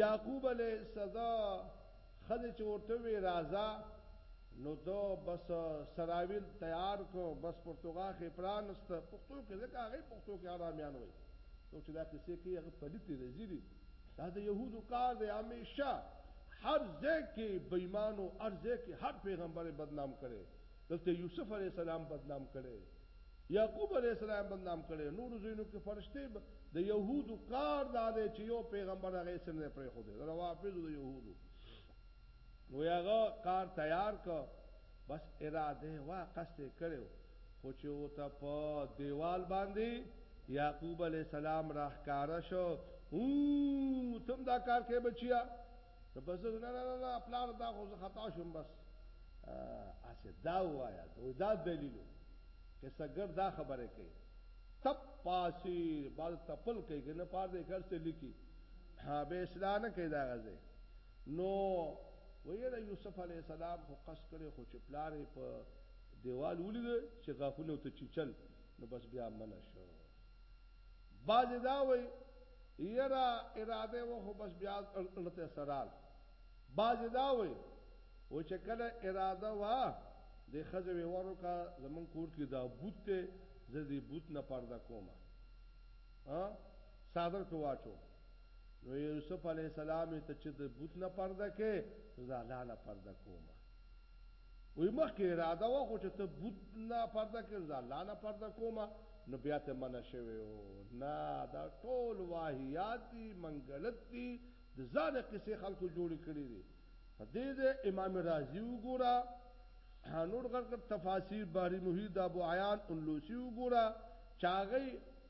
یعقوب علیه صدا خدای چې ورته وی رازا نو دو بس سراویل تیار کو بس پرتګال کې پرانست پښتو کې ځکه هغه پښتو کې آرامیان وای نو چې دا کیسه کې هغه پلیت رزي دي دا د یهودو کار دی همیشه هر ځای کې بېمانو هر ځای کې هر پیغمبر بدنام کړي دلته یوسف علی السلام بدنام کړي یعقوب علی السلام بدنام کړي نور زینو کې فرشته د یهودو کار دا دی چې یو پیغمبر هغه سره پرې خو دی دا وافض د یهودو وی هغه کار تیار کو بس اراده وا قصد کړو خو چې او ته په دیوال باندې یعقوب علی السلام راخکاره شو او تم دا کار کې بچیا ته بس نه نه نه پلار دا خو خطا شوم بس اسه دا وایا دا دلیل کې سګر دا خبره کوي تپ پاسیر بل تپل کوي نه پاره کار څه لیکي ها به اصلاح نه کوي دا غزه نو ویره یوسف علی السلام خو قص کړي خو چې پلار په دیوال ولید چې غاخونه ته چیچل نو بس بیا من شو باز دا وای یرا اراده و خو بس بیا لته سرال باز دا وای و چې کله اراده وا د خزه ورو کا زمون کور کې دا بوت ته زدي بوت نه پرده کومه ها څادر پرې واچو نو یوسف علیه السلام ته چې د بوت نه پرده کې نو د الله نه پرده کومه وی مخکې اراده و خو چې ته بوت نه پرده کې نو د الله نه پرده کومه نو بیا ته منع شوی او نه دا ټول واهیات دي منګلت دي د ځان قصې خلکو جوړ کړي دي دې دې امام رازی وګوره نور غرق تفاسیر باری محید ابو عیان انلوسی وګوره چاغی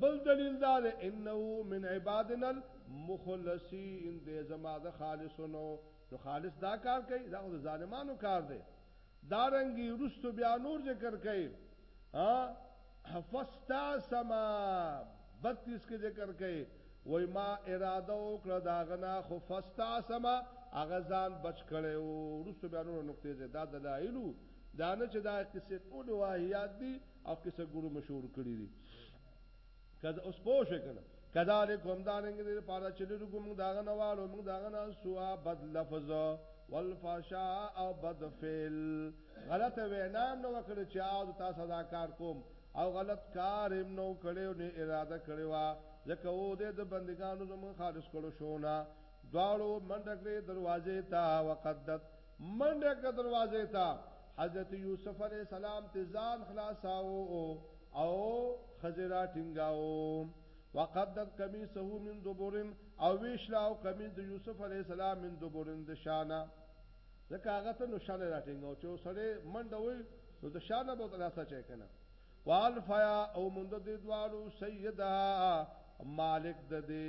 بل دلیل دا دی، انه من عبادنا المخلصین، دی زما د خالصو نه و، نو خالص دا کار کوي، دا خو د ظالمانو کار دی. دارنګه وروسته بیا نور ذکر کوي، فاستعصم بتیس کې ذکر کوي، وایي ما اراده وکړه د هغه نه، خو فاستعصم هغه ځان بچ کړی و، وروسته بیا نور نقطې ذکر کوي، دا دلایل وو، دا نه چې دا قصې ټولې واهیات دي، او قصه ګورو مشهور کړی دي کذ اوس پوه شئ کنه کذالک هم دارنګ دې پاره چې لرو کوم داغه نه والو موږ داغه نه سوا بد لفظ والفشا او بد فعل غلط وینا نو وکړي چې او تاسو دا کار کوم او غلط کار هم نو کړو نه اراده کړو ځکه و دې د بندګانو زمون خالص کړو شو نه دواړو منډکلې دروازې ته وقدت منډه کړه دروازې ته، حضرت یوسف علیه السلام ترې ځان خلاصاوه او ښځې راټینګاوه. وقدت قمیصه من دبر او وشلاو قمیص د یوسف علیه السلام من دبر د شا نه، ځکه هغه ته نو شا نه راټینګاوه، چې یو سړی منډه وهي نو د شا نه به ورته لاس اچوي که نه؟ والفیا او موند دې دواړو سیدها مالک د دې.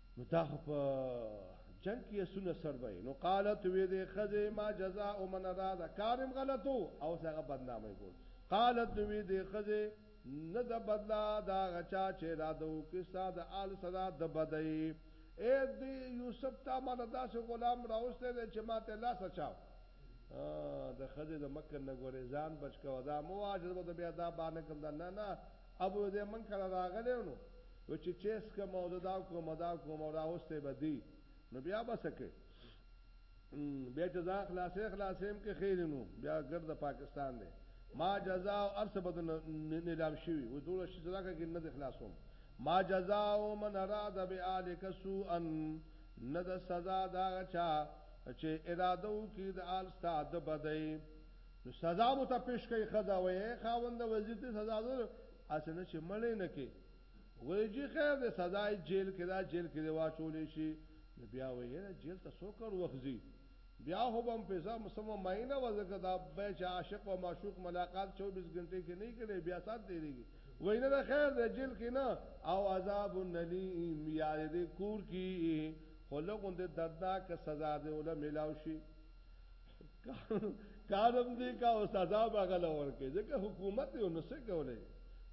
نو تا خو په جنگ کې سونه سر وای نو قالت وی دې خزه ما جزاء من اراد کارم غلطو او څنګه بدنامي کول قالت وی دې خزه نه د بدلا دا غچا چې را دو کې ساد آل صدا د بدای اے دې یوسف تا ما داسې غلام راوسته دې چې ما ته لاس اچاو د خزه د مکه نه ګورې ځان بچ کو دا مو واجب د بیا دا باندې کوم دا نه نه ابو دی من کره راغلی نو وی چی چای سکم او زه دا کوم دا کوم او راوستی به دی نو بیا به سکی بیا چې ځان خلاصې خلاصې هم کې خیر نو بیا ګرد پاکستان دی ما جزا او ارس بد نظام شوی و دوله شي زراکه کې نه خلاصوم ما جزا او من اراد بالک سوءا نه د سزا دا چا چې اراده وکړي د آل ستاد بدای نو سزا مو ته پیش کوي خدا وې خاوند وزیر ته سزا ده اسنه چې مړې نه کې وې جی خیر ده سزا یې جیل کې دا جیل کې دی واچولې شي نو بیا وې نه جیل ته سو کړ وخزي بیا هو بم پیسا مسم ماینه وزګه دا به چې عاشق او معشوق ملاقات 24 غنټه کې نه کړي بیا سات دی دیږي وې نه ده خیر ده جیل کې نه او عذاب النلیم یاد دې کور کې خلقوند دردناک سزا دې ولا ملاوي شي کارم دی کا او سزا به غلا ورکې ځکه حکومت یو نو څه کولای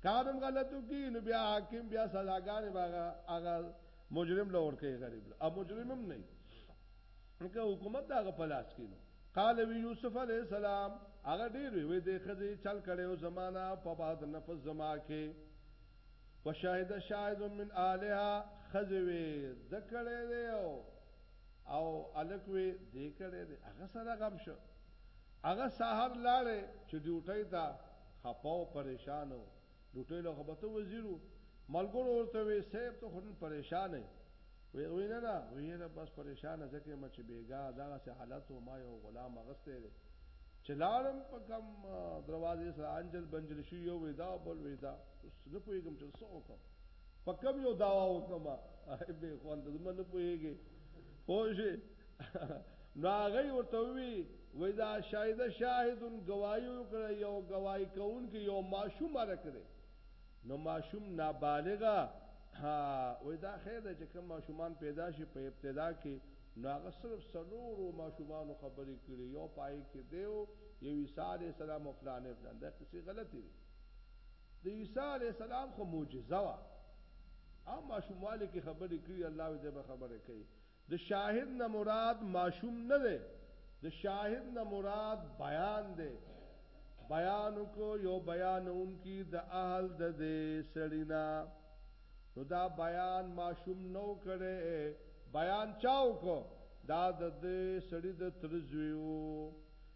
کارم غلطو کی نو بیا حاکم بیا سزاګانې باغه هغه مجرم لور کې غریب له ا مجرمم نه نکه حکومت دغه پلاس کینو قال وی یوسف علی السلام هغه ډیر وی د خزي چل کړو زمانہ په بعد نفس زما کې وشاهد شاهد من الها خزوی د کړه دی او او الک وې دې کړې دې هغه سره غم شو هغه سحر لاړې چې ډیوټي تا خپاو پریشانو ډیوټي له خبرته وزیرو ملګرو ورته وې سیب ته خورن پریشانې وې وې نه نه وې نه بس پریشانه ځکه ما چې بیګا دغه سه حالت او ما یو غلام غسته دې چې لارم په کم دروازې سره انجل بنجل شي یو ودا بل ودا اوس نه پوهیږم چې څه وکم په کوم یو داوا وکم به خوند زما نه پوهیږي پوه نو هغه ورته وی وای دا شاهد شاهدون گوايو کړی یو گواہی کون کې یو ماشوم را کړی نو ماشوم نابالغه ها وای دا خیر ده چې کوم ماشومان پیدا شي په ابتدا کې نو هغه صرف سلورو ماشومانو خبرې کړي یو پای کې دیو یو عیسی علی السلام او فلانه فلانه دا څه غلطی دی د عیسی علیه السلام خو معجزه وه او ماشوموالي کې خبرې کړي الله وي دی به خبرې کوي د شاهد نه مراد ماشوم نه دی د شاهد نه مراد بیان دی بیان کو یو بیانون کی د اهل د دې سړینا نو دا بیان ماشوم نو کړي بیان چاو کو دا د دې سړی د ترزویو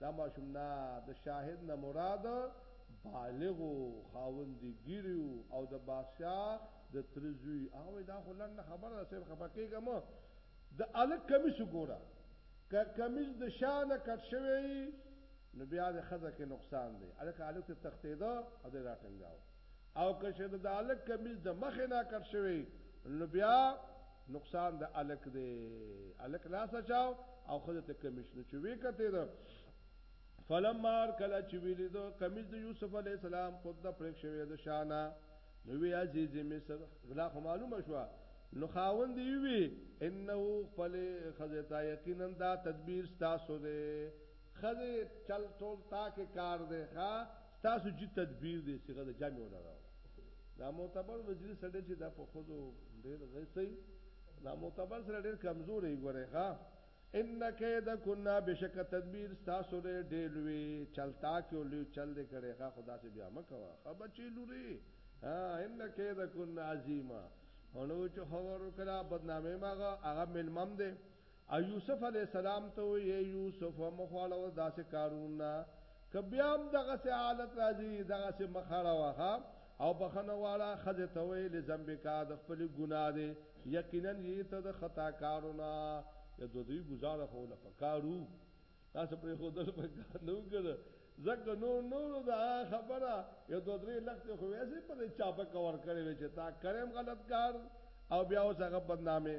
دا ماشوم نه د شاهد نه مراد بالغ و، خاوند یې ږیری و او د بادشاه د تره زوی. هغه وایي، دا خو لنډه خبره ده صیب خفه کېږه مه. د هلک کمیس وګوره، که کمیس د شا نه کټ شوی وي نو بیا د ښځه کې نقصان دی. هلکه هلک ترې تښتېده او دی راټینګاوه. او که چېرې د هلک کمیس د مخې نه کټ شوی نو بیا نقصان د هلک دی هلک لاس اچاو او ښځه ته کمیس نو چې وی کتې ده فلمار کله چې ویلی دو قمیص د یوسف علی السلام خود د پرېک شوی د شانه نو وی عزیز مصر غلا خو معلومه شو نو خاوند دی وی انه خپل خزتا یقینا دا تدبیر ستاسو دی خزه چل ټول تا کې کار دی ښا تاسو چی تدبیر دی صیغه د جمع ولا راوړه دا معتبر وزیر سره چې دا په خودو ډیر غیسي دا معتبر سره ډیر کمزورې ګورې ښا ان کید کنا بشک تدبیر تاسو له ډیلوي چلتا کې ولې چل دې کړي ښا خدا سي بیا مکوا خبر چی لوري ها ان کید کنا عظیما اونو چې خبرو کړه بدنامي ماغه هغه ملمم دې او یوسف علیه السلام ته وویل، ای یوسف! مه خو اړوه داسې کارونو نه، که بیا هم دغسې حالت راځي، دغسې مخ اړوه، ښه! او بخښنه غواړه، ښځې ته وویل، لذنبک، د خپلې ګناه دی، یقینا یې ته د خطاکارو نه یې. یا د دوی ګوزاره خو له په کار وو، داسې پرېښودل په کار نه وو، که نه، ځکه نور نورو د هغه خبره، یو دوه درې لښتې خو یې هسې په دې چابکه ورکړې وې، چې تا کړی هم غلط کار او بیا اوس هغه بدنامې.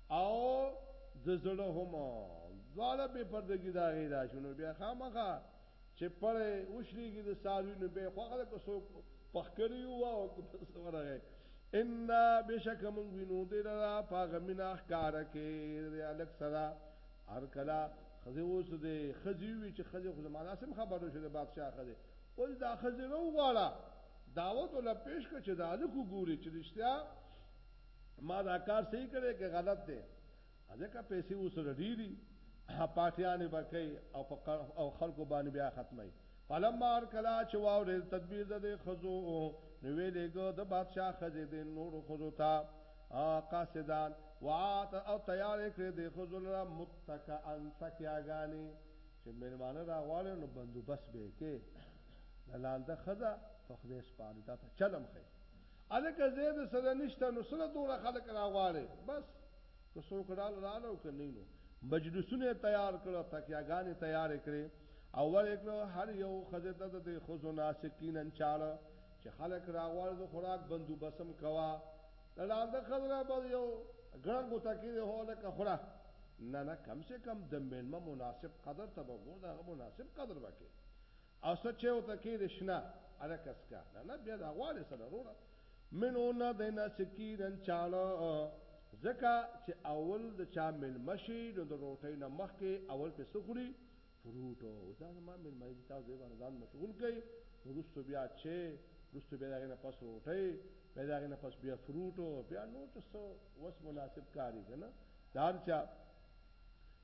او د زړه هم دواړه به پردګي دا غي دا شنو بیا خامخه چې پړې وشريږي د سالونو به خوغه کو سو پخکری و او پس ورغه ان بشک من وینو دې را پاغه مینا ښکار کې دې الک سرا هر کلا خزه اوس دې خزي وی چې خزه خو زمانہ سم خبرو شه د بادشاہ خزه ول دا خزه رو غواړه دعوت ولا پیش کړ چې دا الکو ګوري چې رښتیا ما دا کار صحیح کړی که غلط دی ځکه پیسې اوس ډېری پاټیانې بکې او په او خلکو باندې بیا ختمي فلما ار کلا چې واورې تدبیر د خزو نو ویلې ګو د بادشاہ خزې د نور خزو ته قاصدان وعات او تیار کړې د خزو لرا متکا ان تکیاګانی چې مېرمانه را غواړي نو بندوبس به کې لاله خزه په خدای سپارتا ته چلم خې هلکه ځای درسره نشته نو څه دوړه خلک راغواړی بس که څوک راله راله او که نه نو مجلسونه یې تیار کړل تکیه ګانې تیارې کړې او ور یې کړل هر یو ښځې ته د دې ښځو ناستې کینن چاړه چې خلک راغواړی د خوراک بندوبست هم کوه د ړانده ښځې نه به یو ګړنګ غوته کیدی هو هلکه خوره نه نه کم سه کم د میلمه مناسب قدر ته به ګوره د هغه مناسب قدر به کوې او څه چه او ته کیری شنه اره کسکه نه نه بیا دا غواړی څه ده روره من او نه دی نه سکیرن چاړه ځکه چه اول د چا ملمه شی نو د روټی نه مخکې اول په څه خوری فروټ او دا زما ملمه دی تاسو دی باندې ځان مشغول کړئ وروسته بیا چه وروسته بیا دغه نه پس روټی بیا دغه نه پس بیا فروټ بیا نو څه وس مناسب کاری کنه دار چا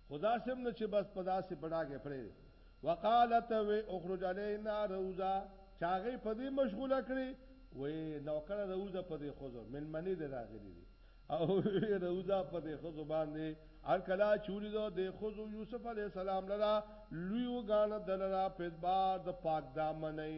خو داسې هم نه چې بس په داسې بڼا کې پرېږدې. وقالت وې اخرج علینا روضا چې هغې په دې مشغوله کړې وې نوکره روضا په دې ښځو مېلمنې دې راغلي دي او وې روضا په دې ښځو باندې هر کله چې ولیدو دې ښځو یوسف علیه السلام لره لوی وګاڼه دلره په اعتبار د پاک دامنۍ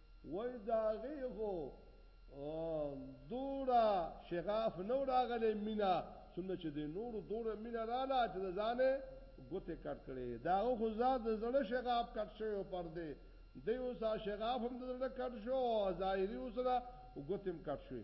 وای داغه خو دورا شغاف نو راغله مینا څنګه چې د نورو دورا مینا رااله چې ځانه ګوته کټ کړي دا خو زاد د زړه شغاف کټ شوی او پر دې دی اوس شغاف هم د زړه کټ شو ظاهري اوسره ګوتم کټ شوی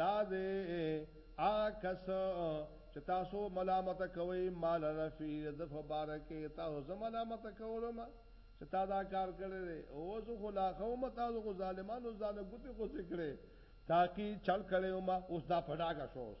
دا دې هغه کس چې تاسو ملامت کوي مال رفی د فبارکه تاسو زما ملامت کولم چې تا دا کار کړی دی او زه خو لا قوم تاسو خو ظالمانو ځان ګوتې خو ذکرې تاکي چل کړي او ما اوس دا پډاګه شوس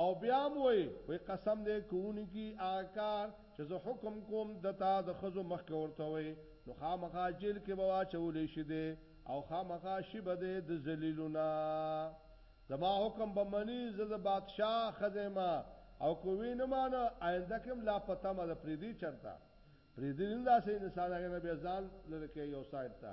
او بیا هم وایې، وایې قسم دی کوونکي هغه کار چې زه حکم کوم ده ته د ښځو مخکې ورته وایې نو خامخا جېل کې به واچولې شي دی او خامخا شي به دی د ذلیلونه زما حکم به مني زه د بادشاه ښځه یم او که وې نه مانه آینده کې هم لا په تمه ده پرېږدي چېرته پرېږدي نه داسې انسان هغې نه بیا ځان لرې کړه یو سایډ ته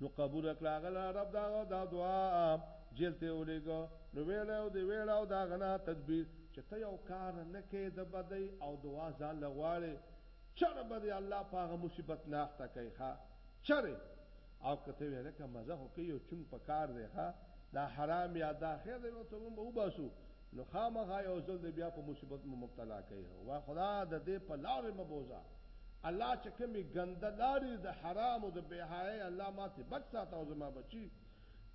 نو قبول کړه هغه لره رب دا هغه دا دعا جیل ته ولېږه نو ویلی او دی ویړه او دا غنا تدبیر چې ته یو کار نه کې د بدی او دعا ځان لغواړې چر به دی الله په هغه مصیبت نه اخته کوي ښا چر او کته وی لکه مزه هو کوي یو چون په کار دی ښا دا حرام یا دا خیر دی نو ته مونږ به وباسو نو خامخا یو ځل دی بیا په مصیبت مو مبتلا کوي وا خدا د دې په لارې مبوزا الله چې کومې ګنده لارې د حرام او د بهایي الله ماته بچ ساته او زما بچي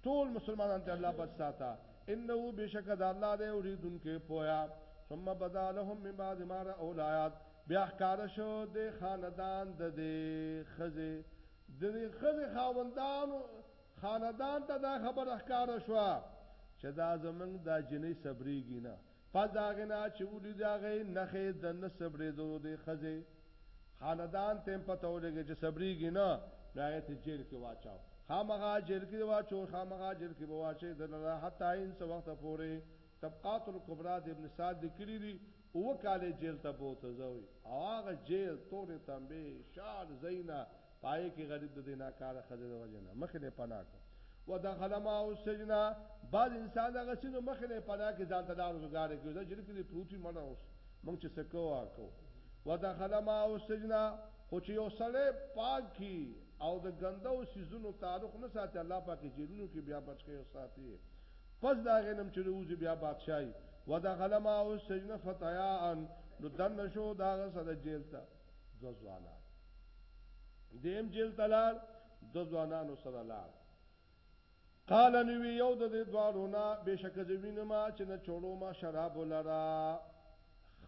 ټول مسلمانان ته الله بچ ساته انه بشک د الله دی اوریدونکو پویا ثم بدا لهم من بعد ما رأوا الآيات بیا ښکار شو د خاندان د دې خزه د دې خزه خاوندانو خاندان ته دا خبره ښکاره شوه چې دا زموږ دا جینۍ صبریږي نه، پس د هغې نه چې ولیدې د هغې نښې د نه صبریدلو دې ښځې خاندان ته هم پته ولګېده چې صبریږي نه، نو هغې ته جیل کې واچاوه، خامخا جیل کې دې واچوي، خامخا جیل کې به واچوي دلره حتی ان څه وخته پورې، طبقات الکبری د ابن سعد لیکلي دي اووه کاله یې جېل ته بوته زوی او هغه جېل، تورې تمبې، شال، ځایونه پای کې غریب د دې ناکاره ښځې د وجې نه مخې نه پناه کړ. ودخل معه السجن بعض انسان دغه سي نو مخې نه پناه کړي ځان ته دا روزګار کې ځای جېل کې دې پروت وي مړه اوس موږ چې څه کوو هغه کوو. ودخل معه السجن خو چې یو سړی پاک کړي او د ګندو څیزونو تعلق نه ساتي الله پاک یې جېلونو کې بیا بچ کوي او ساتي یې. پس د هغې نه هم چې د وځي بیا بادشاهي، ودخل معه السجن فتیان، نو دننه شو د هغه سره جېل ته دوه ځوانان. دی هم جېل ته لاړ، دوه ځوانانو سره لاړ. قال نو وی یو د دې دواړو نه بېشکه زه وینم چې نه چوړوم شرابو لره،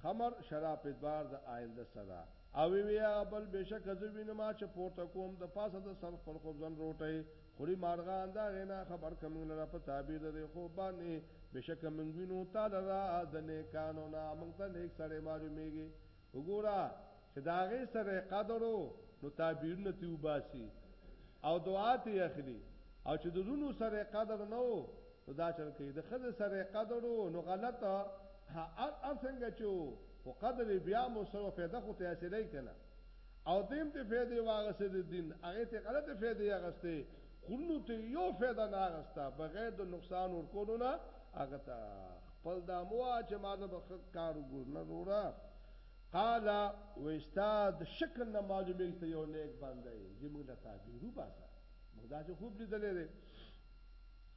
خمر، شراب، په اعتبار د آینده سره. او وی هغه بل، بېشکه زه وینم چې پورته کوم د پاسه د سر خپل خبزن روټۍ. خوري مارغان د هغې نه خبر که موږ لره په تعبير د دې خوب باندې، بېشکه موږ وينو تا لره د نېکانو نه، موږ ته نېک سړی معلومېږې. وګوره چې د هغې سره يې قدر و نو تعبيرونه ترې وباسي او دعا ترې اخلي او چې د لوڼو سره يې قدر نه و نو دا چل کوي، د ښځې سره يې قدر و نو غلط هر څنګه چې و خو قدر يې بيا هم و سره و فايده خو ترې حاصلوي که نه؟ او دیم ته فیدې واغسته د دین هغه ته غلطه فیدې اغسته خونو ته یو فیده نه اغسته بغیر د نقصان ور کولو نه هغه ته خپل د مو چې ما د بخ کار ګور نه رورا قال و استاد شکل نه معلومه ته یو نیک باندې چې موږ له تعبیرو باسه موږ دا چې خوب لیدلې ده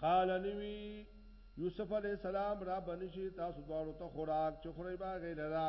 قال نوی یوسف علی السلام را بنشي تاسو دواړو ته خوراک چې خوري باغې لرا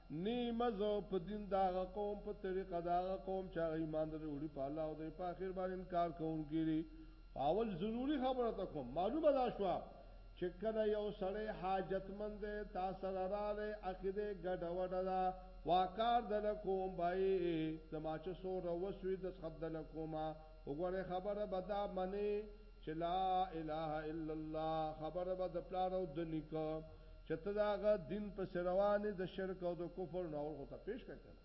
نۀ مه ځه په دين د هغه قوم په طريقه د هغه قوم چې هغه ايمان د راوړي په الله او دی په اخر باندې انکار کوونکي دي. خو اول ضروري خبره ته کوم. معلومه دا شوه چې کله يو سړی حاجتمند دی تا سره راغی عقيده يې ګډه وډه ده وا کار دله کوم بايې زما چې څومره وس وي دسخت دله کومه. وګوره خبره به دا منې چې لا اله الا الله خبره به د پلار او د نیکه چې ته داغه دین په سروانې د شرک او د کفر نه اول خو ته پیش کړه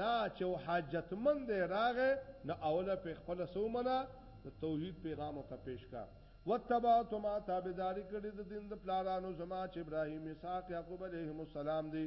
نه چې حاجتمند راغې نه اوله په خپل سومنه د توحید پیغام ته پیش کا وتبعت ما تابعداري کړې د دین د پلارانو زما چې ابراهیم اسحاق یعقوب علیهم السلام دی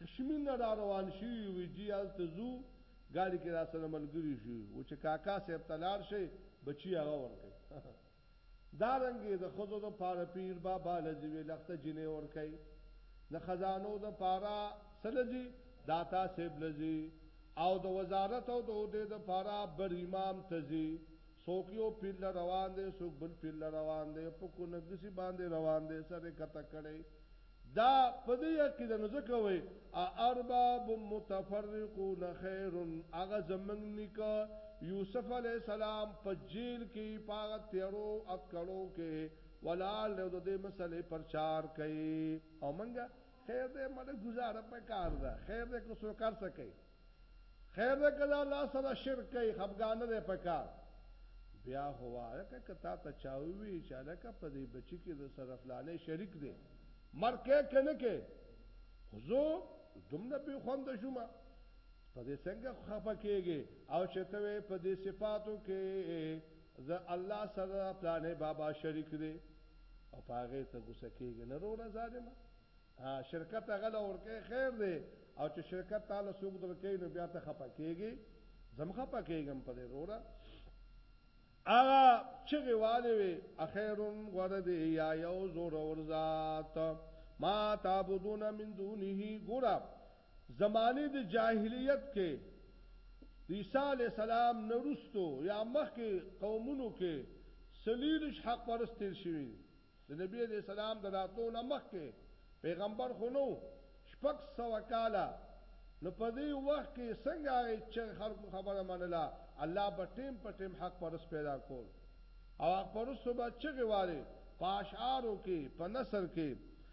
کشمیر نه را روان شوي وي جی هلته ځو ګاډي کې راسره ملګري شوي وو چې کاکا صاحب ته لاړ شئ بچي هغه ورکړئ دا رنګې د ښځو د پاره پیر بابا لذي وي لخته جینې ورکړئ د خزانو د پاره سلذي داتا صاحب لذي او د وزارت او د عہدې د پاره بر امام تزي څوک یو پیر له روان دی څوک بل پیر له روان دی په کونه ګسی باندی روان دی سر یې کته کړی دا په دی عقیده نو ځکه وای اارباب متفرقون خیر هغه زمنګ نیکه یوسف علی السلام په جیل کې پاغه تیرو اتکړو کې ولال له دې مسلې پرچار کوي او منګه خیر دی مله گزاره په کار ده خیر دی که څوک هر څه کوي خیر دی که د الله سره شرک کوي خفګانه دی په کار بیا خو هلکه که تا ته چا ووي چې هلکه په دې بچي کې د سره فلانی شریک دی مرګ کې که نه کې خو زه دومره بې خونده شوم په دې څنګه خفه کېږي او چې ته وې په دې صفاتو کې زه الله سره فلانی بابا شریک دی او په هغه ته غوسه کېږي نه وروره ظالمه ها شرکت هغه له ورکه خیر دی او چې شرکت تعالی سوق درکې نو بیا ته خپه کېږي زم خپه کېږم په دې وروره اغا چغه والي وي اخيرن غره دي یا یو زور ورزات ما تعبدون من دونه ګورا زمانې د جاهلیت کې د عیسی علیه السلام نه وروسته یا مخکې قومونو کې څلېرویشت حق پرست تېر شوي دي. د نبي علیه السلام د راتلو نه مخکې پیغمبر خو نه و، شپږ سوه کاله، نو په دې وخت کې یې څنګه هغه چغې خلکو خبره منله؟ الله به ټیم په ټیم حق پرست پیدا کول او حق پرستو به چغې والې، په اشعارو کې، په نثر کې.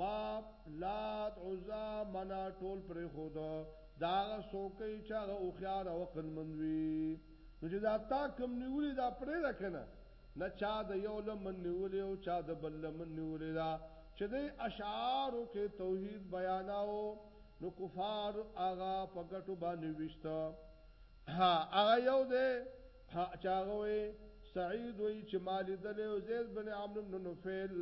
ماب لات عزا منا ټول پر خود دا سوکې چې هغه او خيار او عقل منوي نو چې دا تا کم نیولې دا پرې را کنه نه چا د یو لمن نیولې او چا د بل لمن نیولې دا چې د اشعارو کې توحید بیاناو نو کفار هغه په ګټو باندې وشته ها هغه یو دی هغه چا وویل، سعید وایي چې ما لیدلی و زید بن عمرو بن نفیل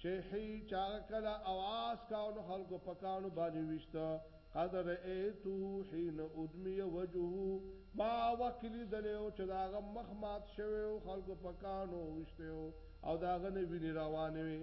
چې هی چې هغه کله اواز کاوه نو خلکو په کاڼو باندې ویشته، قد رأیته حین ادمی وجهه، ما هغه وخت لیدلی و چې د هغه مخ مات شوی و، خلکو په کاڼو ویشتی و او د هغه نه وینې روانې وې.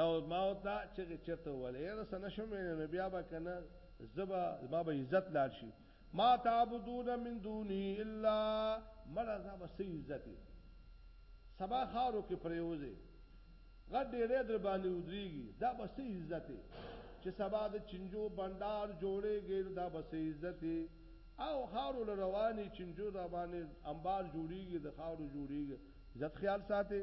او ما او تا چې چرته ولې یاره سن شوم نه بیا به کنه زبا ما به عزت لاړ شي ما تعبدون من دوني الا مړه زما سي عزت سبا خارو کې پریوزه غټ ډېرې در باندې ودرېږي دا به سي عزت چې سبا د چنجو بندار جوړېږي دا به سي عزت او خارو رواني چنجو دا باندې انبار جوړېږي د خارو جوړېږي عزت خیال ساتي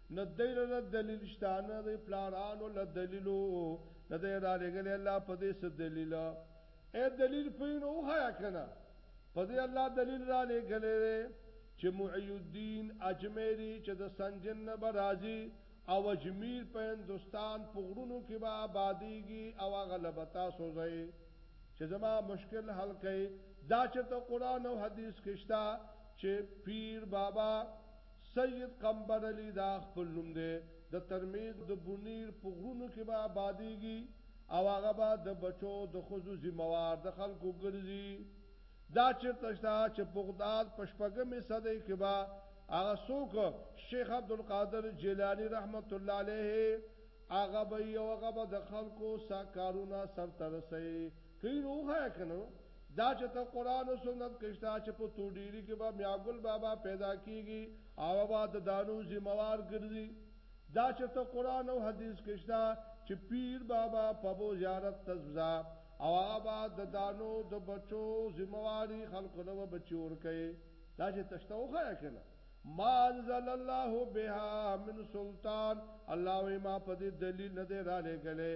نه دی لره دلیل شته نه دی پلارانو له دلیلو نه دی رالېږلی الله په دې څه دلیل اې دلیل پوهېږي نو وښایه که نه په دې الله دلیل رالېږلی دی چې معی الدین اجمیري چې د سنجن نه به راځي او اجمیر په هندوستان په غرونو کې به آبادېږي او هغه له به تاسو ځئ چې زما مشکل حل کړئ دا چې ته قرآن او حدیث کې شته چې پیر بابا سید قمبر علي دا خپل نوم دی، د ترمید د بونیر په غرونو کې به ابادېږي او هغه به د بچو او د ښځو ذمه وار د خلکو ګرځي. دا چېرته شته چې بغداد په شپږمې صدۍ کې به هغه څوک شیخ عبدالقادر جیلاني رحمة الله علیه هغه به وي او هغه به د خلکو څه کارونه سرته رسوي. کین وخه کنو دا چې ته قران او سنت کښتا چې په تو ډیری کې به میاګل بابا پیدا کیږي او با د دانو ذمہوار ګرځي دا چې ته قران او حدیث کښتا چې پیر بابا په بو زیارت تزبزا او ابا د دانو د بچو ذمہواری خلکو نو بچور کوي دا چې تشته وخه کنه ما انزل الله بها من سلطان الله ما په دې دلیل نه دی را لګلې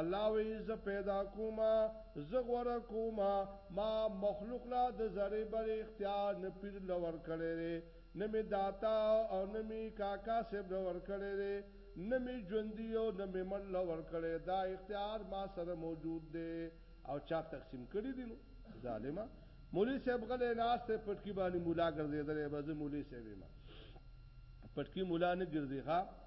الله وي زه پيدا کومه زه غوره کومه ما مخلوق له د ذرې برې اختيار نه پير له ورکړی دی نه مې داتا او نه مې کاکا صيب له ورکړی دی نه مې ژوندي او نه مې مړ له ورکړی دا اختيار ما سره موجود دی او چا تقسيم کړی دی نو ظالمه مولي صيب غلی ناست دی پټکي باندې مولا ګرځېدلی به زه مولي صيب يم پټکي مولا نه ګرځي ښه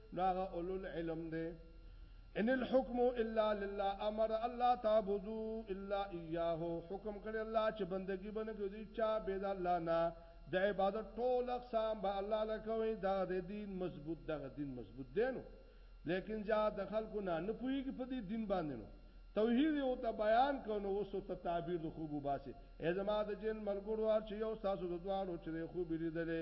نو هغه اولو العلم دی ان الحكم الا لله امر الله تعبدو الا اياه حکم کړی الله چې بندگی باندې کوي چا به د الله نه د عبادت ټول اقسام به الله لکوي دا د دین مضبوط دا دین مضبوط دی نو لیکن جا د خلکو نه نه پويږي په دې دین باندې نو توحید او ته بیان کونو اوس ته تعبیر د خوب وباسي ای زما د جن ملګرو چې یو تاسو د دوانو چې خوب لیدلې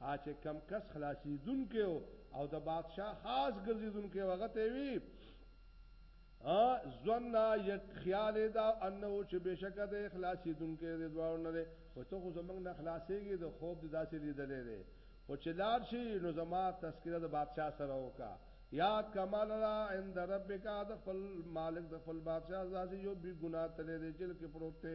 هغه چې کم کس خلاصېدونکی و او د بادشاه خاص ګرځېدونکی و هغه ته وی ځونا یک خیال دا انه چې بشکه د اخلاصي دونکو د دوار نه ده خو ته خو زمنګ نه خلاصيږي د خوب د داسې لیدلې ده خو چې لار شي نو زما تذکره د بادشاہ سره وکا یا کمال را عند ربک د خپل مالک د خپل بادشاہ ځاسي یو بی ګناه تلې دې جل کې پروت ته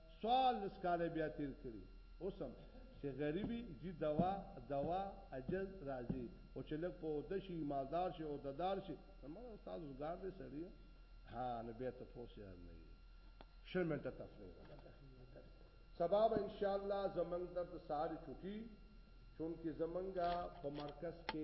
څوارلس کاله بیا تیر کړي اوس هم چه غریبی جی دوا دوا اجل راځی خو چه لږ په عهده شی مالدار شی عهده دار شی نو مړه استاد روزګار دی سړیه ها نو بیا ته پوه شی نه یی شل منټه تفریح وکړه سبا به انشاءالله زمنګ درد ساری چوټی چونکی زمنګا په مرکز کې